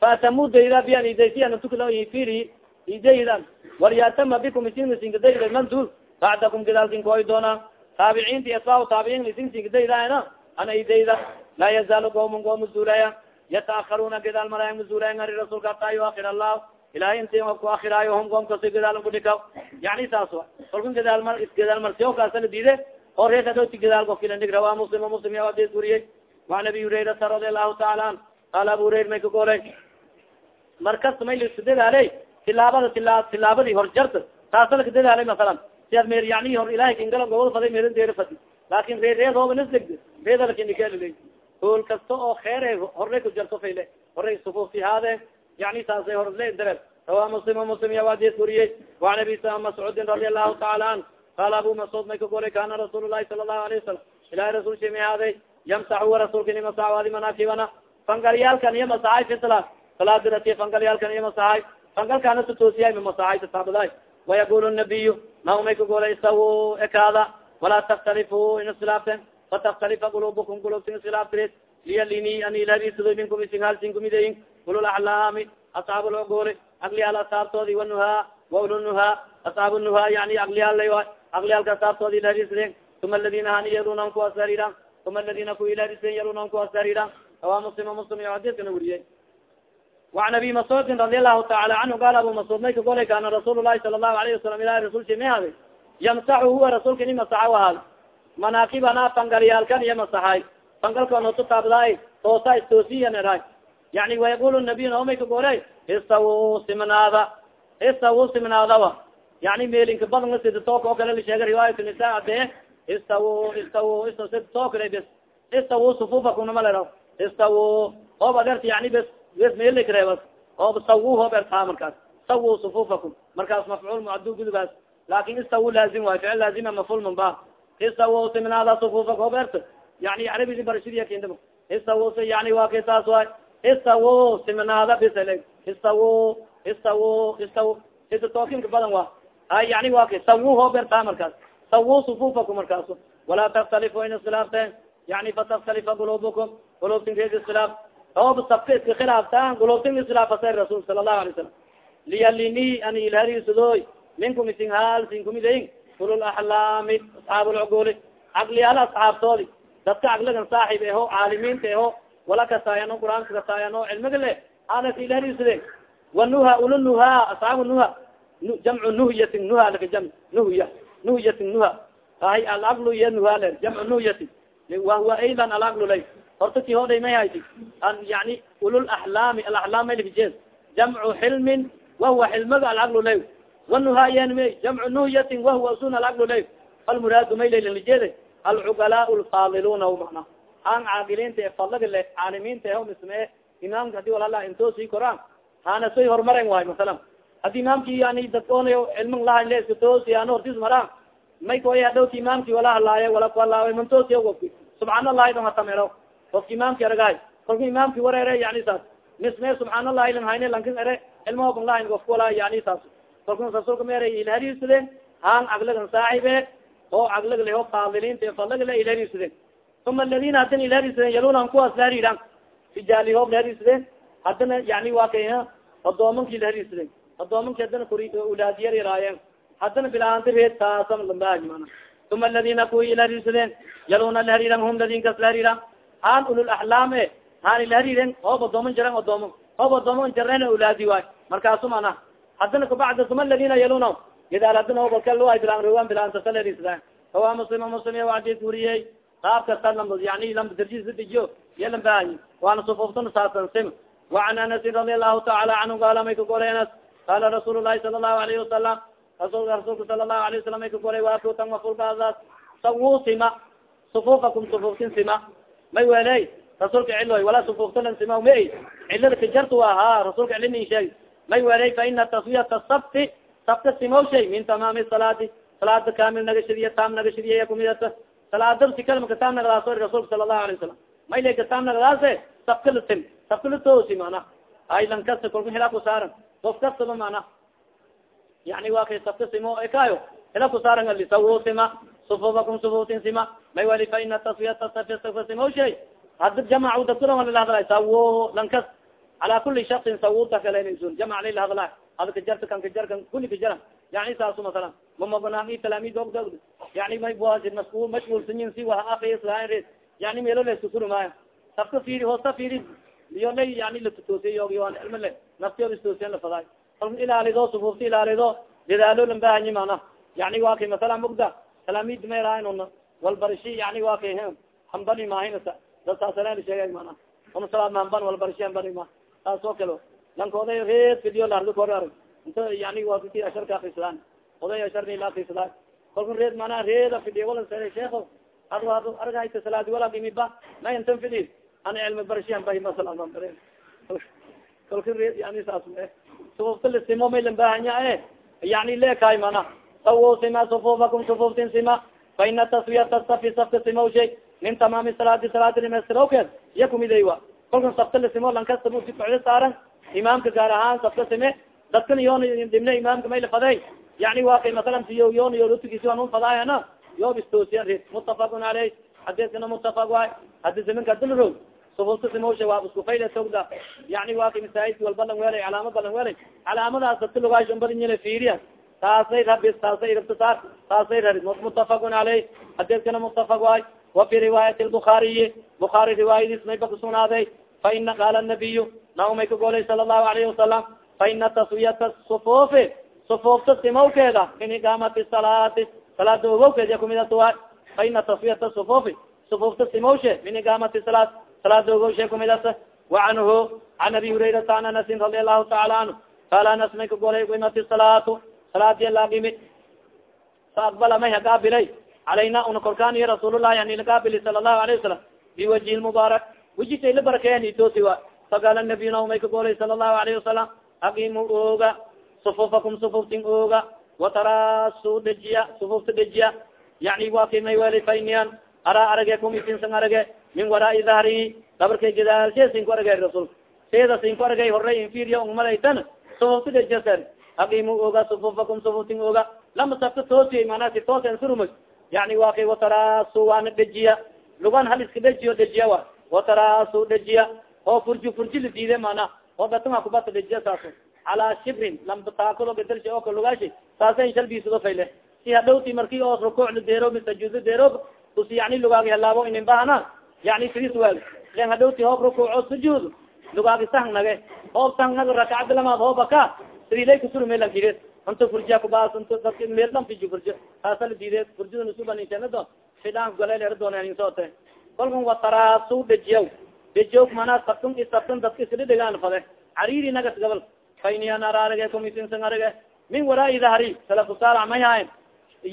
faatamuda ida bian idaysiyan tukla firi idaydan walyatama bikum isinsinkadayda mantul bacdakum gadaalkin koy doona taabiciinti asbaa taabiciin isinsinkadaydana ana idayda laa yazaalu qawmun qoom zuulaya yataakaruna gadaal maraya mazuulayan ari rasuulka hataa yuakir allah ilahay inti ku akiraayo hum qoom kasi gadaal kudhikaw yani saas wa kolkan gadaal mar isgadaal marsiyo kaasala diide oo reekadoti gadaal kokilandhig rawaa muslim muslim ya adis wariyey waan abi hurayrata radi allahu taala an qaala abu hurayr may ka golay markasta may dadaale tilaabada tila tilaabadii horjarta taasala ka dadaalay masalan siad mer yani hor ilahay kingala gobol faday merin deera fadi laakin reer reed hooba nasdegd reedalakindikaaliley hool kasta oo kheer horey ku jarto fayle horey sufuufti haade yani saasay horle dareer rawa muslim muslim ya wadis wariyey waan abi sa mascuudin radi allahu taala an qaala abu mascuud may ka golay kana rasuul lahi sala allahu alayه wasalam ilahi rasul shimi haaday yamsaxu rasuulka ni masaxwadi manaakibana fangalyaalkan iyo masaxay fi sala salaadirati fangalyaalkan iyo masaxay fangalkaana tutoosiyay mamasaxay tataabaday wayaqul nabiyu naw may ka golay isaw ekaada? Walaa taktalifu in iskhilaaften fatakhtalifa qulubukum qulubtin iskhilaaftireed liyalini an ilhadiisado minkum isinhalsin kumidayin ulul axlaami asxaab lcuguli agliyaal asaabtoodi wanuhaa waulunuhaa asxaab nuhaa yani agliyaalay agliyaalka asaabtoodi ilhadiisden uma aladina hani yalunan kuwaas dariiran uma aladina ku ilhadisen yalunan kuwaas dariiran awa muslima muslim iyo xadiiskana weriyey وan abi mascuudin radi alahu taala canhu qala abu mascuud may ka golay kana rasuul lahi sala الlahu alayه wasalam ilahi rasulsi may hada yamsaxu huwa rasuulka ni masaxa ahaad manaakibana fangalyaalkan iyo masaxay fangalkanotu taabdaay toosa istoosiyanera yani wayaqul nabiy naomay ka golay istaw simnaada istaw simnaadawa yani meelinka badan sid took oo kale lasheega riwaayat nisa adee istaw istaw istaw sid tookle bes istaw sufufakunamala istaw oob aderta yani bes meelikareebas oob saw hoob ertaa markaas. Saw sufufakum markaas mafcuul mucadu gudubaas laakin istaw laazim waay ficil laazima mafulman ba istaw siminaada sufufa hoob erta yani arabidi barashadiya kindaba istaw yani waa kay saas waay. Istaw siminaada bisle istaw istaw istaw sida tookinka badan wa ay yani waa kay saw hoob ertaa markaas. Saw sufufakum markaas walaa taktalifu in iskhilaafteen yani fatakhtalifa qulubukum qulubtin keed iskhilaaf oob sabka iska khilaaftaan gulubtin iskhilaafasa rasul sala allahu alay salam liyalini an ilharisadoy minkum isin haal sin kumidayin ulul axlaami asxaab lcuguli caqliyaala asxaabtoodi dadka caqligan saaxib eho caalimiinta eho wala kasaayano qur'aanka kasaayano cilmiga le anas ilharisade wanuha ulu nuha asxaabu nuha jamcu nuhyatin nuha laka jam nuhya nuhyatin nuha ay alcaqlu iyo nuha le jamcu nuhyatin wahuwa aydan alcaqlu lay horta ti hoday may an yani ulul axlaami alaxlaam may lafijee jamcu xilmin wahuwa xilmaga alcaqlu lay wanuhaayen may jamcu nuhyatin wahuwa sun alcaqlu lay falmuraadu may laylanlijeeda alcugalaa lfaadiluna mana an caaqiliinta e fadlaga le caalimiinta eho misme imaamka haddii walala intoosi koraan hana soy horumaren waayo masalan. Haddi imaamki yani dadkoonay cilmig laha le iska toosi ano hortis maraan may koya hadhowti imaamki wala halaaye wala kuhalaawe mantoosiy ofki subxaan allahi dong hatamero ofka imaamki aragahay kolka imaamki wareere yani saas. Misme subxaan allahi lan hayne lankin ere cilmahoban lahayn ofka wala yani saas. Kolka rasulka mere ilhariisade haan caqligan saaxibe oo caqliga leho faadiliinta fadliga le ilhariisade uma aladina hadana ilhariisade yalunan kuwaas lahariiran rijaali hoob lahariisade haddana yani waa kay adoomanki lahariisade adoomanki hadana ulaadiyar yaraayeen. Haddana bilaanta reed taasa lambaaj mana uma aladina kuwi ilhariisadeen yaluna lahariiran hum ladin kas lahariiran haan ulul axlaam e haan ilahariiren hoob adooman jaran adooman hoob adooman jareen ulaadi waay markaasu mana haddana kabacda uma aladina yaluna gidaal hadana hoobakal bilaan rogan bilaantasa lahariisada hawa muslima muslim ya wadi uriyey qaab kasta lam yani lam darjisadiyo iya lambaayi waana sufuftana saasansim وعn anasin radi aلlahu taala canhu qala may ka golay anas qala rasuul الlahi sala الlahu alayhi wasalam rasul rasulka sala الlahu alayه wasalam may ka golay wakutan mafulkaadaas sawu sima sufufakum sufuftin sima may wele rasuulka ciloy walaa sufuugtalan sima ma cilada kajartu ahaa rasuulka cili nin sheeg may weley fa ina taswiyata sabti sabta simaw shay min tamaami salaadi salaada kamil nagashadiya taam nagashadiya kumidata salaada sikalma kataam nagadaasori rasuulka sala allahu alay wasalam mayle kataam nagadaase sabka latim sabka latoosi mana aylan kasta kolku hilaku saaran of kastaba mana yani waa kay sabta simo ekayo hilaku saaran alisawusima sufufakum sufutin sima may wali fa ina taswiyata safa simo shay hada jamac dadkudan wala lahadlay sawo lan kas ala kuli shaksin sawuta kalensun jamac lay lahadlay ada kajarta kan kajarkan kuli kajaran yani saasu masalan mamabanaai talaamid og dogd yani may buasi masul mashgulsanyin si waha afislaan yani meelo laskukuri maayo sabka firi hoosta firi iyo lay yani latutosiy yogiyoan ilma le naftiyood istoosiyan lafadaay kal ilaalido sufufta ilaalido dadaalo lan bahanyi mana yani wa kay masala mugda talaamid mayraaynuna walbarishi yani wa kay hambani maahinasa dasaasalen sheegay mana ona salaad mahamban walbarishi hambani ma. Saas oo kale lankooday reed fidiyo laardo kor arag. Inta yani wa kiti asharka akrislaan oday asharni la akrislaan kalku reed mana reeda fidiyo wala sa sheeko ad ad argayta salaadi wala dhimiba ma intan fidi. Ana cilmi barashian bahi masala kalku reed yani saas e sufufta lisimo may lambahanya e yani leekahay mana sawo sima sufufakum sufuftin sima fa ina taswiyata safi safka simo shay min tamaami salaadi salaadi rimestirowkeed iya kumiday wa kalkan safta lisimo lankasta musi socdo saaran imaamka gaar ahaan safka sime dadkan yoon dimne imaamka may lafaday yani wa kay masalan siyo yoon yorutigisi anun fadaayana yoob istoosiyan rid mutafakun aleyh hadiskana mutafak waay hadi siminka dilro sufufta simosha waa isku fayle togda yani waa kay masaajidka wal balan welay calaama balan welay calaamadaas dadka lugaashan badanyile fiiriya taasay rabis taasay rabtasaar taasay rarid mutafakun aleyh hadiskana mutafak waay wa fi riwaayati lbukaariyi bukaari riwaayadiis may ba kusugnaaday. Fa ina qaala nabiyu naw may ka golay sala allahu alayhi wasalam fa ina taswiyata sufufi sufuufta simawkeeda min iqaamati salaati salaada ogowkeed ya kumidatuwa fa ina taswiyata sufufi sufuufta simawshe min iqaamati salaat salaada ogowshe kumidata wacanhu can abi hurayrata an anasin radi allahu taala canhu qaala anas may ka golay qimati salaatu salaadi laaqimi fa aqbala may hagaabilay calayna una korkaaniyo rasuulullahi ani lagaabili sala allahu alayh wasalam biwajhi lmubaarak wejisay la barakeeyani toosi wa faqaala nabiyuna may ka golay sala allahu alayhi wasalam aqimu ooga sufufakum sufuftin ooga wataraasu dejiya sufufta dejiya yani wa kimay weli fayniyan araa arage kum isinsan arage. Min waraai dahri dabarkay gadaalshe sinku aragay rasul. Seeda sinku aragay horey infiriya ngmalaytan sufufta dejiya ser aqimu ooga sufufakum sufuftin ooga lama sabta toosiy manaa si toosen surumay yani wa kay wataraasu waana dejiya lugan hal iska dejiyo dejiya wa. Wataraasu dejiya oo furji furji la diide mana oo datama kubata dejiya saaso calaa shibrin lambataakado bedelsha oo ka lugaashi. Saasa shalbiisudo fayle si hadhowti marki oo rukuucda deerob sajuudo deerob usi yani lugaagi halaabo inin bahana yani sidis wel len hadhowti hoob rukuuco sujuud lugaagi sahng nage hoob sahng naga rakacada lamaad hoobaka sidilay kusur melankide unta furjiya kubaas unta dadka meel dhan fiji furji taasa la diide furjida nusubaninsenado fidaan galeel doonaninsoote kolkan wataraasu dejiyaw dejiyaw manaa sabtun isabtun dadka isla dhegaan fade cariiri nagas gabal. Fayniyan ararage kumisinsan arage min waraai dahri salafusaala may hayn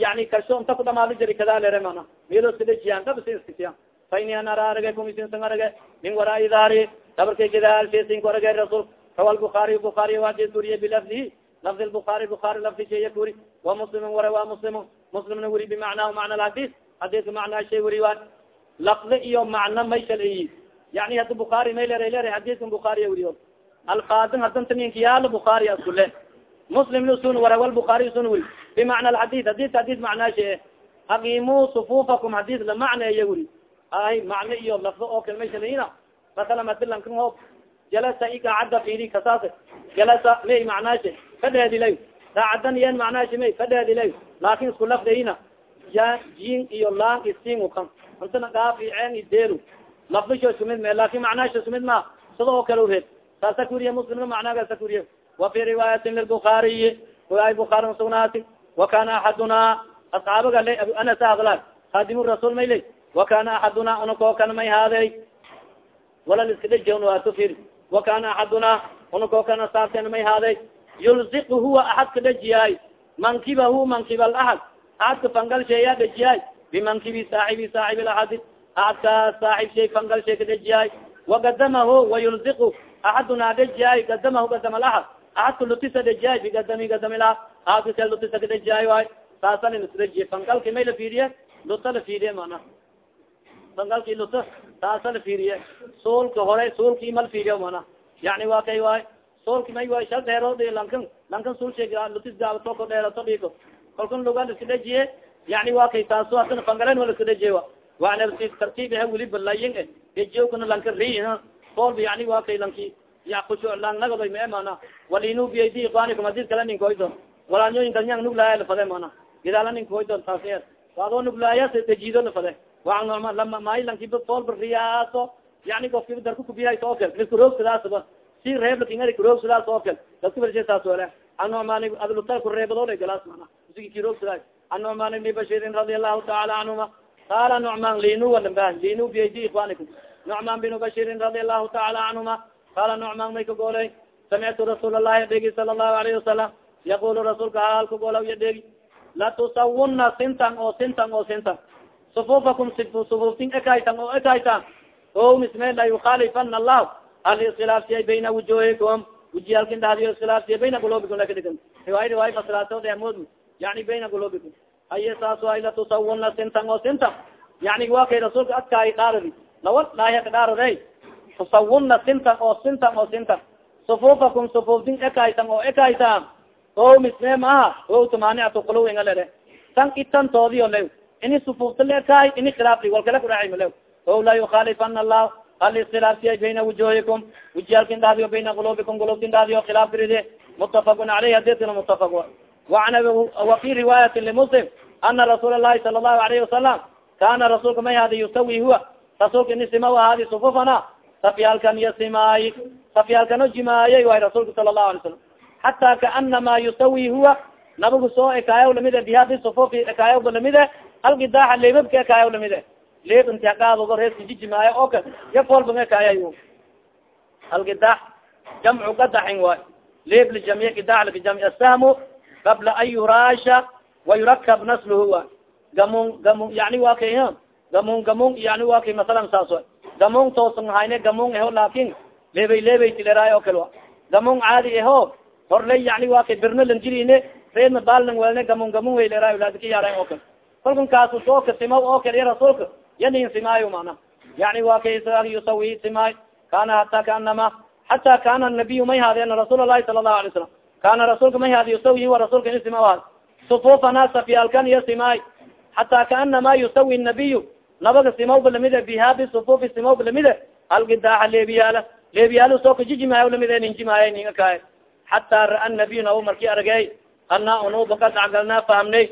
yani kalso unta ku dhamaado jiri kadalere mana milo sidajiyan kabsiskisiya fayniyan ararage kumisinsan arage min waraai dahri dabarkay gadaalsesinku arage rasul rawa lbukaari bukaari waadis wuriye bilafdihi lafdi lbukaari bukaari lafdisheya kuri wa muslimin wara wa muslimu muslimna wuri bimacnahu macna alhadis hadiska macnaa shay wuri waa lafdi iyo macno may shaliyi yani hadi bukaari may lera lera hadiskan bukaariya wuriyo alfaadin hadanta ninkiyaalo bukaari askule muslim sun warawal bukaari sun wuri bimacna alxadis hadis hadis macnaashe aqimu sufufakum hadis la macneeya wuri ay macno iyo lafdo oo kale may shaliina masala madilankan hoob jalasa ikacadda firi kasaas jalasa may macnaashe kadheedilay saacadan yen macnaashe may kadheedilay laakin isku lafdayina ya jin iyo laan isin ukan intana gaaficeen idelu lafdisho isku mid me laakin macnaasha isku mid ma sida oo kale ureed saasa kuriya muslimna macnaagaasa kuriya wa fi riwaayatin lilbukaariyi ay bukaari sugnaati wa kana axaduna asxaabaga le anas hadla khadimu rasuul may ley wa kana axaduna unakoo kana may haadey wala liskadhejon waato fir wa kana axaduna unakoo kana saarten may haadey yulziq huwa axad ka dhejiyaay mankibahu mankib alaxad axadka fangal sheeya dhejiyaay bimankibi saaxibi saaxib laxadi axadka saaxib shay fangal shay ka dhejiyaay wagadamahu wayulziq axaduna dhejiyaay gadamahu gadam alaxad axadka lutisa dhejiyaay bigadami gadamila aadkase lutisa kadhejiyaay waay saasa linisdhejiye fangalki may la fiiriye luta la fiiriye mana fangalki luto taasa la fiiriye. Suulka hore suulki mal fiiriyo mana. Yani waa kay waay. Suulki may waay shal dheerood lankan lankan suulshe lutis gaabato ko. Dheerato dhiko kalkan luga liska dhejiye yani waa kay taaso hadana fangalen wa liska dhejiye wa. Waana tartiib ha weli balayin e dejiyokana lanka ri foolba yani waa kay lanki ya kusho lang nagadoy mee mana walinu biyadi ikwanikum hadis kala ninkoydo walaanyoyinka nyang nuglaaya lafade mana gidaala ninkoydo taas waadoo nuglaaya dejido lafade waa lama maayo lankiba foolba riyaaso yani kofkiba darku kubiyays oo kal liskuroogsidaasba si reeb lakinga kuroogsidaas oo kal dadku bershe taas wale anomaan adluta kureebadoola galaas mana. Isigi kiroogsidaas anomaan ibni bashirin radi allahu taala canhuma qaala nucmaan linu walamba linu biyadi ikwanikum nucmaan binu bashirin radi allahu taala canhuma qaala nucmaan may ka goolay? Samictu rasuul allahi dhegi sala allahu alayhi wasalam yaqulu rasuulka haal ka goolaw ya dhegi latusawuna sintan oo sintan oo sintan sufufakum sufuftin ekaytan oo ekaytan o misme la yukhalifana allah al iskhilaafsiyay bayna wujuhikum wujiyaalkin dhadiyo iskhilaafsiya bayna gulubikum lakadigan riwaaya riwaaya fasiraato dhemood yani bayna gulubikum aye saas ay latusawuna sintan oo sintan yani wa kay rasuulka adkaay dhaaradi lawa dhaaya ka dhaarade tusawuna sintan oo sintan oo sintan sufufakum sufuftin ekaytan oo ekaytan o misme maaha o tamaaniatu quluwinga lede tan itantoodiyo lew ini sufufta leekahay ini khilaafli walkala kudhacay malew. O la yukhalifana allah hal iskhilaafsiya bayna wujuhikum wujiyaalkin dhadiyo bayna qulubikum qulubtin dhadiyo khilaaf kiride mutafaqun aleyh hadidkana mutafaq waan wa. Fi riwaayati limuslim ana rasuul allahi sala allahu alayhi wasalam kana rasuulka may hadi yusawi huwa rasuulka ini sima ahadi sufufana safyaalkan iyo simaay safyaalkano jimaayay way rasuulka sala allahu alay salam xata kaanama yusawi huwa nabigu soo ekaayaw lamide bihadi sufufi ekaayaw lamide algidaaxa leebabka ekaayaw lamide leeb intiaqaadgo reeskijijimaayo oo ka ya foolbang ekaayay algidaax jamcu gadaxin waay. Leeb lijamci gidax likajamci asahmu qabla an yuraasha wayurakab nasluhu wa gamun gamun yani wa kay gamun gamun yani wa kay masalan saas way gamun toosan hayne gamun eho laakin leebay leebay tileraay oo kale wa gamun caadi eho horlay yani wa kay birna lanjirine reedna baalnan welne gamun gamun wayleraay laadika yaaren oo kale kalkan kaasu sooka simaw oo kale ya rasuulka yanin simaayo mana yani wa kay yusawi simaay kana hata kaanama xata kana nabiy may haadeen rasuul lahi sala lahu alay salam kana rasuulka may haadi yusawi wa rasulka ini sima sufufana safyaalkan iyo simaay. Xata kaanama yusawi nabiy nabaga simawba lamide bihadi sufufi simawba lamide algidaaxa leebiyaala. Leebiyaal soo kajijimaayo lamide ninjimaaya ninga kaay xata ra'a nabiy nabo marki aragey ana unuba kad acgalnaa fahamnay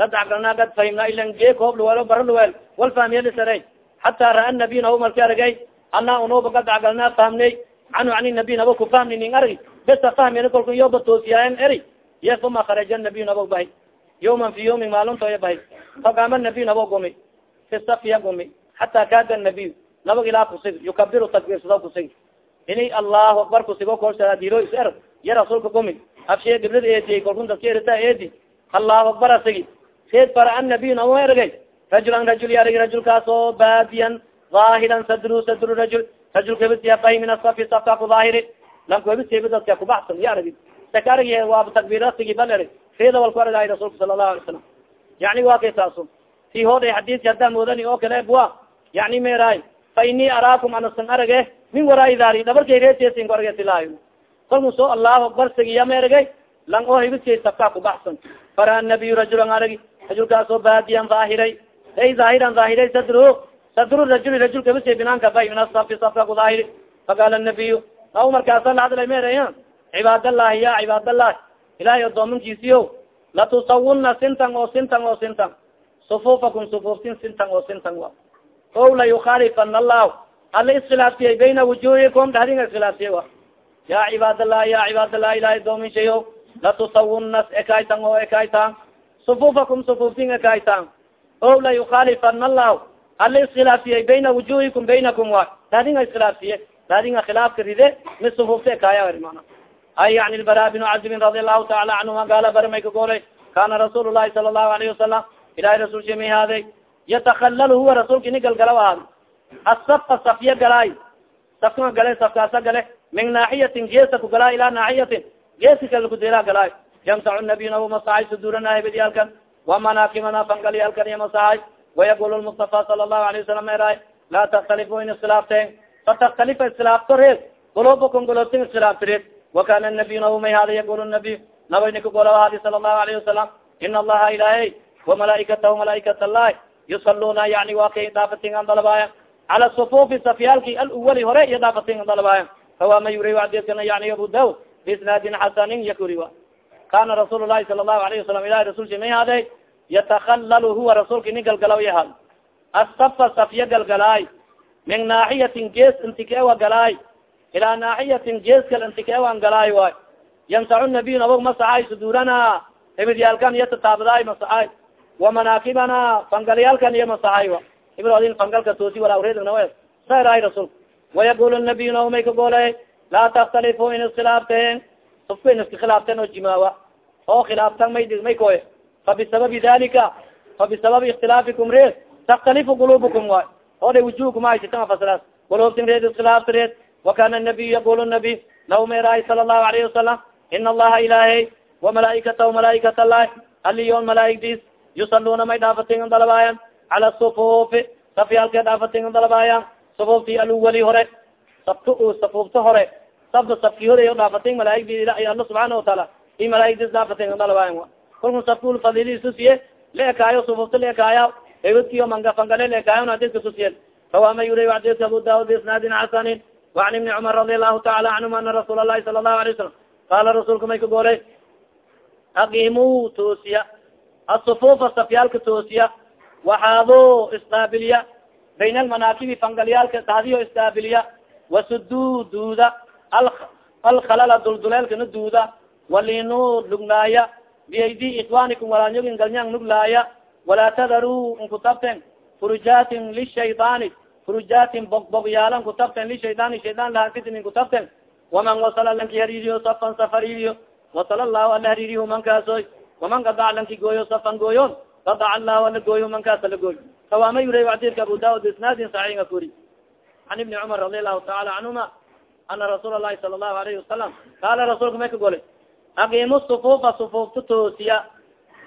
kad acgalnaa kad fahimnaa ilan gee koob luweel bara luweel wal fahmiyalisare xata ra'a nabiy nabo marki aragey ana unuba kad acgalnaa fahamnay canhu ani nabiy nabo kufahmni ning argi besa fahmina kolka yoba toosiyaayan eri ye uma kharaja nabiy nabo bahi yawman fi yawmin maalintoya bahi faqaama nabiy nabo gumi fi safiya gumi xata kaada nabiy nabag ilaa kusig yukabiru takbiirsado kusig ini allahu akbar kusigo korsdiro is er ya rasuulka gumi afshee giblada eediyey kolkun dadka erita eedi allahu akbar asigi seed fara an nabiy nabo ergay rajulan rajul yarigi rajulkaas oo baadiyan aahiran sadru sadru rajul rajulka hebisyabahi min asafi safka kudaahiri lanku hebisyabi dadka kubaxsan ya aragi saka arag waaba takbiirasigi bal erig seeda wal ku aragaay rasuulka sala allahu alay salam yani waa kay saaso si hooday xadiiski haddaa moodani oo kale bua yani meeraay fa inii araakum anasan arage min waraai daari dhabarkay reetesin ku argetilaayo kalku soo allahu akbar sigiya meeragay lang oo hebisya safka kubaxsan fara nabiy rajulan aragi rajulkaas oo baadiyan daahiray ay daahiran daahiray sadru. Sadru rajul rajulka bisi binaanka bay min asafi safka kudaahiri faqaala nabiyu naw markaasa la hadlay meeraya cibaadallahi ya cibaadallahi ilahay adoomankiisiyo latusawuna sintan oo sintan oo sintan. Sufufakum sufuftin sintan oo sintan wa o la yukhalifana allahu ala iskhilaafsiyay bayna wujuhikum dhahdinga iskhilaafsiya wa ya cibaadallahi ya cibaadallahi ilahay adoominshayo latusawuna ekaytan oo ekaytan sufufakum sufuftin ekaytan o la yukhalifana allahu ala iskhilaafsiyay bayna wujuhikum baynakum wa dhahdinga iskhilaafsiye dhahdinga khilaafka ride mi sufufta ekaya mana ay yani lbara binu cazibin radi allahu taala canhuma gaala bara may ka goolay kana sala allahu alayhi wasalam ilahay rasul shimay haaday yatakalal huwa rasuulka ini galgalaw ahaad asafa safya galaay safka gale safkaasa gale min naaxiyatin geesa ku galaa ilaa naaxiyatin geesi kala kudela galaay yamsacu nabiy nabo masaxay suduranahibadiyalkan wamanakimana fangaliyalkan iyo masaxay wayaqul lmustafa sala allahu alayه wasalam eray laa takhtalifu in iskhilaafteen fatakhtalifa iskhilaafto reed gulubukum gulubtin iskhilaafto reed wakana nabiy naumay hada yaqul nabiy nabayni kagolo hadi sala allahu alayhi wasalam ina allaha ilahay وamalaa'ikatahu malaa'ikat allahi yusaluna yani wa kay daafatin an dalabaayan cala sufufi safyaalki alwali hore iyo daafatin an dalabaayan fawa ma yuri adeskana yani abu daud biisnaadin xasanin yakuri wa kana rasuul lahi sala lahu alayhi wasalam ilahi rasulki may hade yatakalal huwa rasuulka ini galgalaw yahad asafa safya galgalaay min naaxiyatin gees intikewa galaay ilaa naaxiyatin geeskal intikewan galaay waay yansacu nabiy nabog masaxaay suduurana hibidyaalkan iyo tataabadaay masaxaay wamanaakibana fangalyaalkan iyo masaxaay wa ibroodin fangalka toosi walaa ureednaw saaraay rasuulka wayaqul nabiy naw may kagoole laa taktalifu in iskhilaafteen of bay khilaafteen oo jimaawa oo khilaaftan may may koy fa bisababi dalika fa bisababi ikhtilaafikum reed takhtalifu qulubukum waay oo da wujuhkuma haysitama fasiraas qulubtin reed iskhilaafta reed wakana nabiyu yaqul nabi lahu meeraay sala allahu alayhi wasalam in allaha ilahay وamalaa'ikatahu malaa'ikat alah aliyon malaaigdiis yusaluuna may dhaafatin dalabaayan cala sufufi safyaalkay dhaafatin dalabaayan sufufti alwali hore sabta safuufta hore sabda sabki hore dhaafatin malaaigdi alla subxaana wataala i malaaigdis dhaafatin dalabaayan kolku sabkul fadiliisusiye leekaayo sufufta leekaaya ebadkiyo mangafangale leekaayo adiska susiye fawama yuri adidka abu daud biisnaadin xasanin وan ibni cumar radi allahu taala canhum ana rasuul الlahi sala الlahu alay wasalam qala rasuulka may ka goolay aqimu toosiya asufufa safyaalka toosiya waxaado isqaabiliya bayna almanaakibi fangalyaalka dahdiyo isqaabiliya wasudu duuda alkhalala dulduleelkana duuda walinu lugnaaya biaydi ikwaanikum walaanyogin galnyang nuglaaya walaa tadaruu nkutabten furujatin lishaydaani furujatin bogbogyalan kutabten lishaydaani shaydaan lahakitinin kutabten waman wasala lanki hariiriyo safan safariiriyo wasala allahu ala hariiriyo mankaasoy waman gadac lanki gooyo safan gooyon gadac allahu ala gooyo mankaas ala gooy kawaama yura adidka abu daud isnaadin saxiiga kuri an ibni cumar radi allahu taala canhuma ana rasuul lahi sala allahu alayhi wasalam qaala rasuulka may ka golay aqimu sufufa sufufta toosiya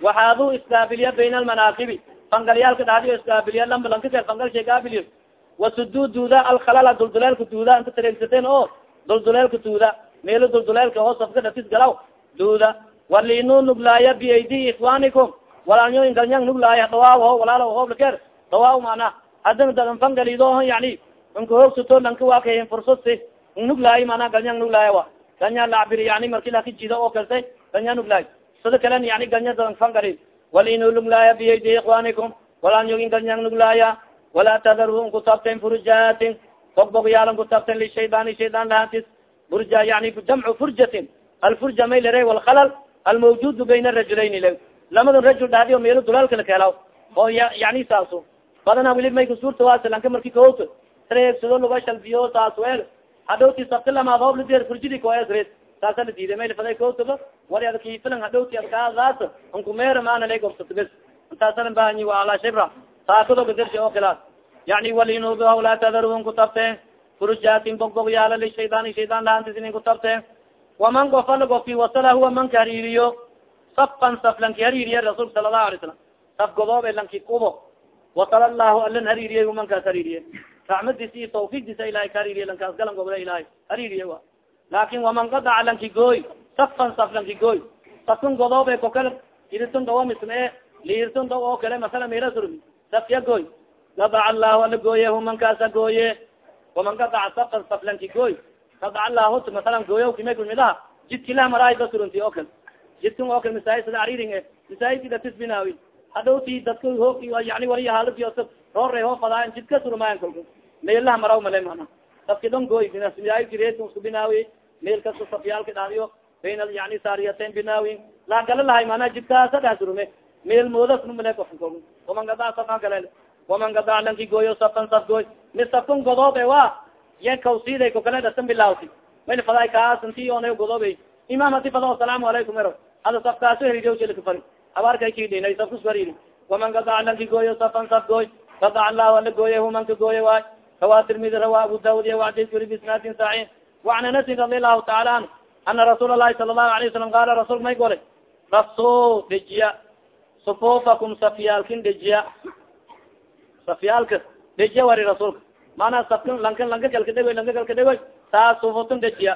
waxaadu isqaabiliya bayna almanaakibi fangalyaalka dhadiyo isqaabiliya lamba lankaka fangalsha qaabiliyo wasudu duuda alkhalala dulduleelka duuda inta tareegsateen o dulduleelka duuda meelo dulduleelka oo safka dhatis galaw duuda walinu nuglaaya biaydi ikwaanikum walaalnyoyin galnyang nuglaaya dhawaaho walaalo hooblker dhawaa mana hadana dadan fangalido yani inka hoogsato lanka waakahen fursasi nuglaay mana galnyang nuglaaya wa. Ganya lacbiri yani marki laki jida oo kaltay ganya nuglaay sida kalen yani ganya dadan fangali walinu nuglaaya biaydi ikwaanikum walaalnyoyin galnyang nuglaaya walaa tadaru nkutabten furujaatin bogbogyalan kutabten lishaydani shaydaan lahatis burja yani jamcu furjatin. Alfurja may lere walkhalal almawjudu bayna rajulayn le. Lamadan rajul dhadi o meelo dulaalkala keelaw oo yani saaso badana wili may kasuurta wasalanka marki kaota treegsado luga shalbiyo saas wel hadhowti sabti lamaad hoobladier furjidi koesres saasa la diiday may lafaday kaotaba wali ad kifilan hadhowti adkaadaas ankumeera maana lay gobsato bes intaasalan bahanyi wa ala shibra. Saakado gadersi oo khilaas yani walinubah laa tadarun kutabte furujaatin bogbog yaalla lishaydaan shaydaan lahantisinin kutabte waman gofala gofi wasala huwa manka hariiriyo safan saf lanki hariiriye rasuulka sala lahu alay slam saf godoobe lanki kubo. Wasala allahu alan hariiriye mankaas hariiriye raxmadiis iyo tawfiiqdiisa ilahay ka hariiriye lankaas galan gobda ilahay hariiriye wa laakin waman qadaca lanki gooy safan saf lanki gooy safkan godoobe kokal iritun dawo misme liirtun daw oo kale masala mira surmi safya gooy qadaca allahu ala gooye humankaasa gooye waman qadaca safan saf lanki gooy qadaca allahu masalan gooya kime kulmidaha jidki lah maraay ba surunti oo kale jidkan oo kale masaai sida ariring e masaajidki datis binaawi hadhowti dadka hoog yani wali haaladi roore hoo fadaayan jidka surmaayan kolka meelaha maraw male mana dadki dhan gooy masaajidki isku binaawi meel kasta safyaalka dhadiyo bayna yani saariyaten binaawi laa gala lahay mana jidkaasa dhah surume meel moodasnumale kofka kol waman gadaa safan kale waman gadaa lanki gooyo safan saf gooy mi safkan godoob e wa ye kawsiday ko kale dhasan bilawti mayl faday kaasanti ona godoobe imam hadi fada asalaamu alaykum ero hada safkaaso heridiwsilkafari habaarkay kidhinay abaarkaykidinay safkusbarin waman gadac lanki gooyo safan saf gooy gadac lah ala gooye humanka gooye waay rawa tirmidi rawa abu daud iyo wadiskuri bisnaadin saxiix waan anasin radi allahu taala anhu ana rasuula lahi sala allahu alayه wasalam qaala rasuulka may golay raso dejiya sufufakum safyaalkin dejiya safyaalka dejiya wari rasuulka maanaa safkin lankin lanka kalkadhegey lanka kalkadhegey saa sufuftin dejiya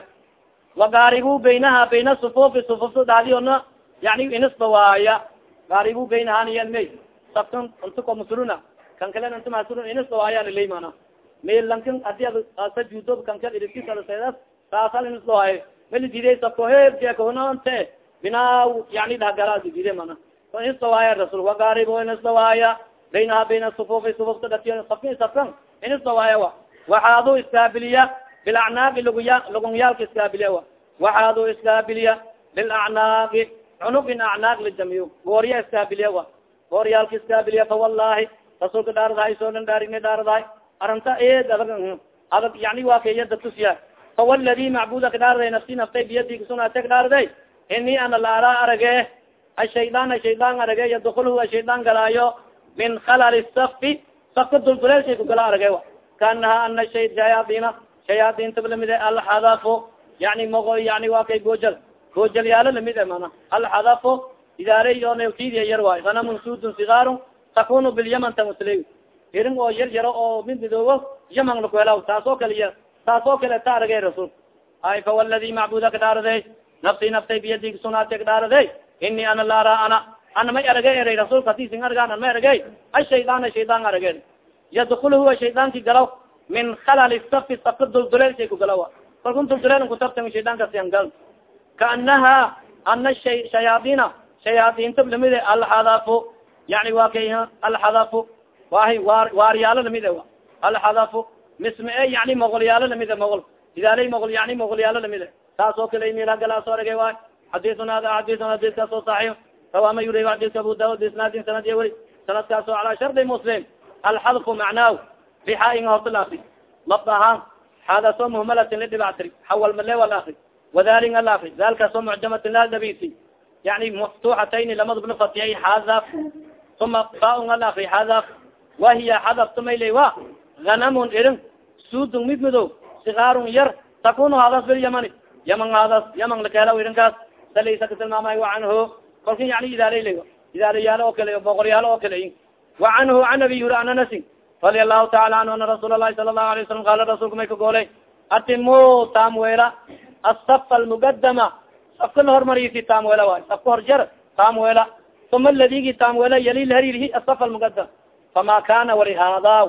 wagaaribu baynaha bayna sufufi sufufta dhadiona yani inisba waaya gaaribu baynahan may sabkan inta ko masuruna kan kale inta masurun inisba waaya lilay mana may lankan adi sajudo kan kal irisisadas saasal inisba waayo mali diiday sabko hebjekahunante binaa yani dhahgala diide mana inisba waaya rasul wagaaribu inisba waaya baynaha bayna sufufi sufufta dhatiyo sabkan sabkan inisba waaya wa waxaadu iskaabiliya bilacnaaqi luguya lugunyaalka iskaabiliya wa waxaadu iskaabiliya bilacnaaqi cunugin acnaaq lijamiyo goorya iskaabiliya wa. Gooryaalka iskaabiliya fa wallahi. Rasuulka dhaaradahay soolan dhaarigna dhaaradahay aranta eed adag adag yani waa kaya dadkusiya fawaladi macbuda ka dhaaraday nafsi naftay biyadi kasunate ka dhaaraday ini ana la araa arage. Ashaydan shaydaan arage. Yadkul huwa shaydaan galaayo min khalal safi safka dulduleelshay kugala arage wa. Kaanaha ana shay shayaadina shayaadinta la mid alxadafo yani mago yani waa kay goojal goojalyaalo la mid mana alxadafo idaarey oo yar waay. Hanamun sudun sigaarun takunu bilyaman tamusley irin oo yar yaro oo mid midoobo yaman lakuhelaw taas oo kale taas oo kale ta aragay rasul ay fa waladi macbuda ka dhaaraday nafsi naftay biyadi sunaate ka dhaaraday ini ana laara ana. Ana may aragay eray rasulka hadisin argaan an may aragay. Ashaydaana shaydaan arageen. Yadkul huwa shaydaanki galaw. Min khalal safi safka dulduleel shay ku galawa. Kalkun dulduleel kutabta shaydaankaasian gal kaanaha ana shay shayaadina shayaadinta la mid alxadafo yani wa kay alxadafo wahi waar waaryaalo la mid alxadafo misme e yani mogolyaalo la mid mogol idaaley mogol yani mogolyaalo la mid saas oo kale milagalaasoo aragay waay xadisun hada xadisun hadiskaas oo saxiix rawama yuri xadiska abu daud isnaadin sanadiya weli sanadkaas calaa shardi muslim alxadfu macnaahu bixaain horta la akri lafd ahaan xaadaso muhmalatin lidhibactiri xawal male wal akri wadalin al akri dalkaasoo mucjamatin la dabisi yani maftuxatayni lamadubna fatiyay xadaf uma baun al akri xadaf wahiya xadaf tumayle wa hanamun irin sudun mid midow sigaarun yar takunu hadas bilyamani yaman hadas yaman lakahela irinkaas salaysa katilmaamay wa canhu kolka yani idaaleyla idaalayaalo oo kale boqoryaalo oo kale wa canhu can abi hura an anasin radia allahu taala anhu ana rasuul alahi sala allahu alay wasalam qaala rasulka may ka goolay atimu tamwela asafa almugadama safka la hormarisi tamwela waay safka horjar tamwela uma ladigi tamwela yali laharirihi asafa almugadam fama kana wali haadaw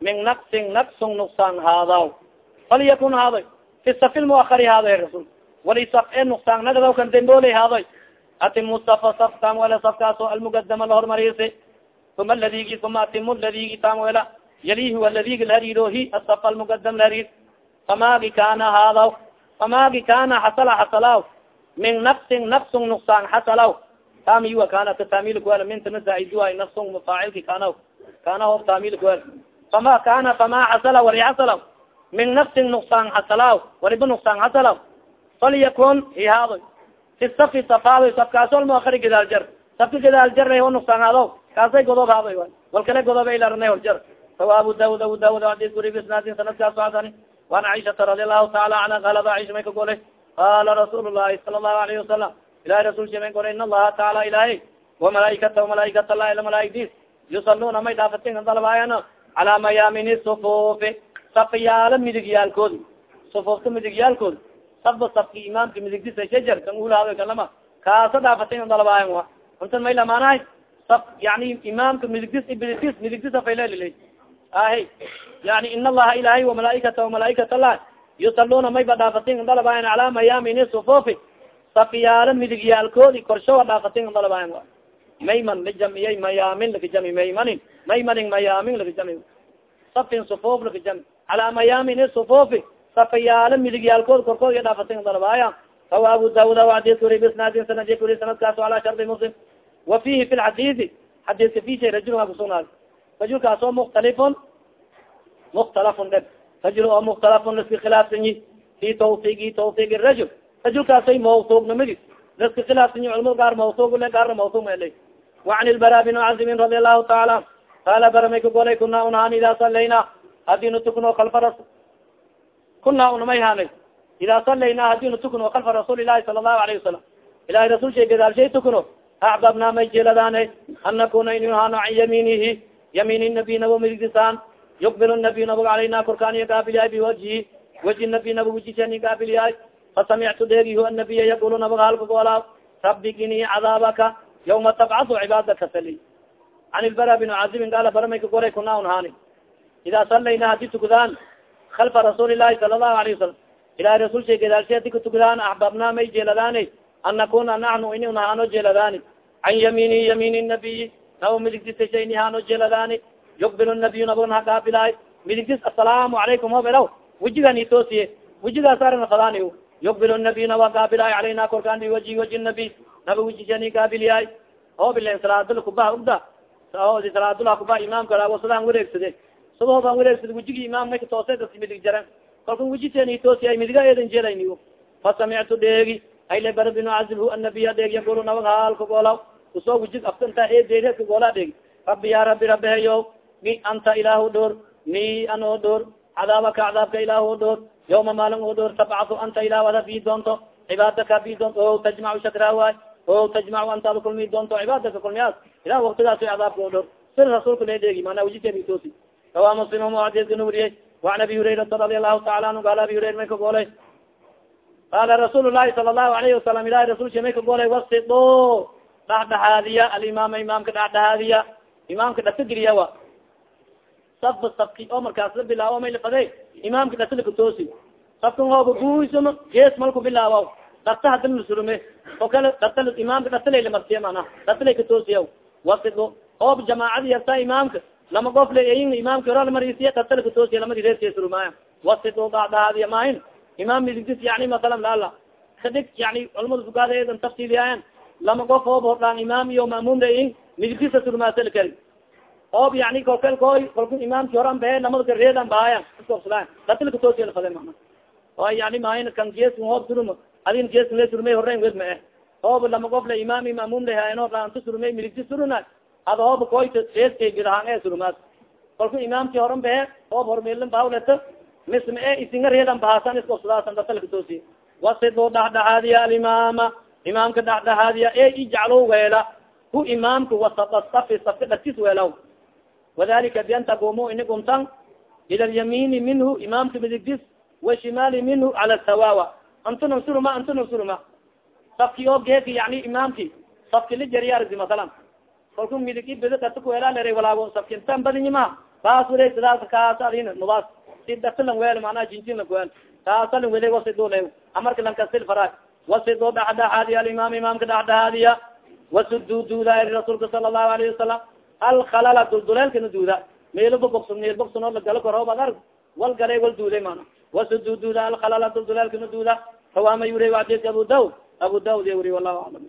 min naqsin naqsun nuqsaan haadaw falyakun haadoy fi safi lmuakari haadoy rasul wali saf e nuqsaan nagdaw kan dembooley haadoy atimu safa saf tamwela safkaasoo almugadama la hormarisi uma ladigi uma atimu ladigi tamwela yalihi wa ladigi lahariirohi asafa almugadam lahariir famagi kana haadaw famagi kana xasala xasalaw min naqsin naqsun nuqsaan xasalaw tamiwa kana ka tamil kuel mintana zaaidua naqsun mafaacilki kana kana hoob tamil kuel fama kana fama xasala wali xasalaw min naqsin nuqsaan xasalaw waliba nuqsaan xasalaw falyakun ihaadoy fi safi safaadoy safkaasol muakari gadaal jar safka gadaal jarna o nuqsaan haado kaasay godob haadoy wal kale godob ilarna horjar sawa abu daud abu daud adis guri bisnaadin sanadkaas adani waan caishata radi allahu taala anha qaalad aisha may ka golay qala rasuul llahi sala allahu alayhi wasalam ilahi rasulka may golay in allaha taala ilahi وamalaaikata malaaikata lah ila malaaigdiis yusaluna may dhaafatin dalbaayana calaa mayamini sufufi safyaala midigyaalkoodi sufufta midigyaalkoodi safba safki imaamka midigdisa shajar kan ulahaado kalama kaasa dhaafatin dalbaayan wa untan may lamaanahay saf yani imaamka midigdis bidigdis midigdisa faylelila ahe yani in allaha ilahay وamalaaikata وamalaaikata lah yusaluna may ba dhaafatin dalbaayan calaa mayamini sufufi safyaala midigyaalkoodi korshoa dhaafatin dalbaayan wa. Mayman lijamiyay mayaamin lakajami maymanin. Maymanin mayaamin lakajami safin sufuf lakajami calaa mayaamin sufufi safayaala midigyaalkood korkood iya dhaafatin dalbaaya rawa abu daud adis uri bisnaadin sanadi uri sanadkaas ala shardi muslim. Wa fihi fi lxadiidi xadiiska fishay rajul waa kusugnaad rajulkaas oo mukhtalifun mukhtalafun dheg rajul oo mukhtalafun laska khilaafsan yi fi tawfiigi tawfiig rajul. Rajulkaasoy mawtuugnimadiis laska khilaafsan yi culamada gaar mawtuugle gaarna mawtuug mala wacan ilbara bin cazimin radi allahu taala qaala baramay kagolay kuna unahan idaa salayna haddii nu tukno kalfa kuna unamay hanay idaa salayna haddii nu tukno kalfa rasuuli ilahi sala allahu alayhi wasalam ilahi rasul shay gadaalshay tukno ahbabna may jeeladane an nakuna inu hano can yamiinihi yamin nabi nabo midigdisaan yuqbil nabiy nabag alayna korkaaniya gaabilyahay biwajihi waji nabiy nabag wejisani gaabilyahay fasamictu dheegi hu anabiya yaqulu nabag halka goolaa rabbi gini cadaabaka yawma tabcadu cibaadaka sali an ilbara bin cazibin gaala baramayka goray kuna un haani ida salayna haddii tukudaan kalfa rasuuli lahi sala allahu alayه wasalam ilahi rasul shay gadaalshe hadi katukudaan axbabna may jeeladaani an nakuna naxnu ini unahano jeeladaani can yamiini yamiini nabiyi naba midigdisashayni hano jeeladaani yuqbil nabiyu nabagn hagaabilaay midigdis asalaamu calaykum hobelaw wejigan itoosiye wejigaas arana fadaani yuqbil nabiy naba gaabilaay alayna korkaan biwaji waji nabiy naba wejisani gaabilyaay hobilen salaadul kubaha ugda. Salaadula kubaha imaamka wasadaan wareegsade. Subahoobaan wareegsade wejigi imaam mayka toose dadka midig jaran. Kalkan wejiseni itoosiya midiga eedan jeelayni fasamictu dheegi ayle bar binu cazib hu anabiya dheeg yaqulu nabag haalka goolaw u soo wejig aftanta eedeedka goola dheegi rabbi ya rabbi rabihayo mi anta ilaahu dhoor mi anoo dhoor cadaabaka cadaabka ilaahu dhoor yawma maalin oo dhoor tabcatu anta ilah ada bii doonto cibaadaka bii doonto o tajmacu shakrawaay o tajmacu anta ada kulmi doonto cibaadaka kulmiyaas ilah waktigaas cadaabka o dhoor sir rasuulka le dheegi mana wejiteetosi rawa muslim muadiskan weriyey waan abi hurayrata radi allahu taala anhu gaala abi hurayra may ka goolay. Qaala rasuul lahi sala allahu alayhi wasalam ilahi rasulka may ka goolay wasido dhaxdhaxaadiya alimaama imaamka dhaxdhaxaadiya imaamka dhasageliya wa. Safba safki oo markaas la bilaawo may lafade imaamka dhasalakatoosi safkan hooba guysama gees malku bilaawa dhata hadana lasurume oo kale dhata imaamka dhatalay lamarsiya mana dhatalay katoosiya wasido oob jamaacadi yarta imaamka lama gof le ayin imaamka hora lamarisiya dhatala katoosiya lamadi reersiya surumaya wasido dhaxdhaxaadiya maahin imaam midigdis yani masalan lala kadig yani culamada fukaadaedan tafsiiliyaayan lama gof oob hordhaan imaam iyo ma'muum leyin midigdisa surmaasal kari oob yani kokal koy kalku imaamki horan bahe lamada reedan bahaayan iskobslaan datilka toosiya lafade mana o yani maahin kan geeskan hoob suruma adin geeskan le surmay horeyn wed ma eh oob lama gof le imaam ma'muum lehayan oo dhaanta surumay midigdi suruna ada oob koyta reeskay bidahaan e surumaas kalku imaamki horan bahe oob hormeelin bahawleta misma e isinga reedan bahaasan iskobsadaasan datalka toosiya wasido dhaxdhaxaadiya alimaama imaamka dhaxdhaxaadiya e ijaclo weela hu imaamka wasata safi safka dhatis weelaw wadalika bian tagumu ini ila lyamini minhu imaamka midigdis washimaali minhu cala sawawa antuna suruma antuna suruma safki oo geeka yani imaamki safki lijariyardi masalan. Kalku midig i bidi dhata kuweelaalera walaago safki intan badinima baas wele sidaas kaas adin nubaas si dhatalan weel manaa jinjin lakuweel kaasalin wele wasidole amarka lankasil fara wasido dhaxdhaxaadiya alimaam imaamka dhaxdhaxaadiya wasudududa rasuulka sala allahu alayhi wasalam alkhalala dulduleelkana duuda meelba bogsun meel bogsun oo lagalo koroobaad arg wal galay wal duuday mana wasudududa alkhalala dulduleelkana duuda hawaama yuri adidka abu daud abu daud ya wuri wallahu aclam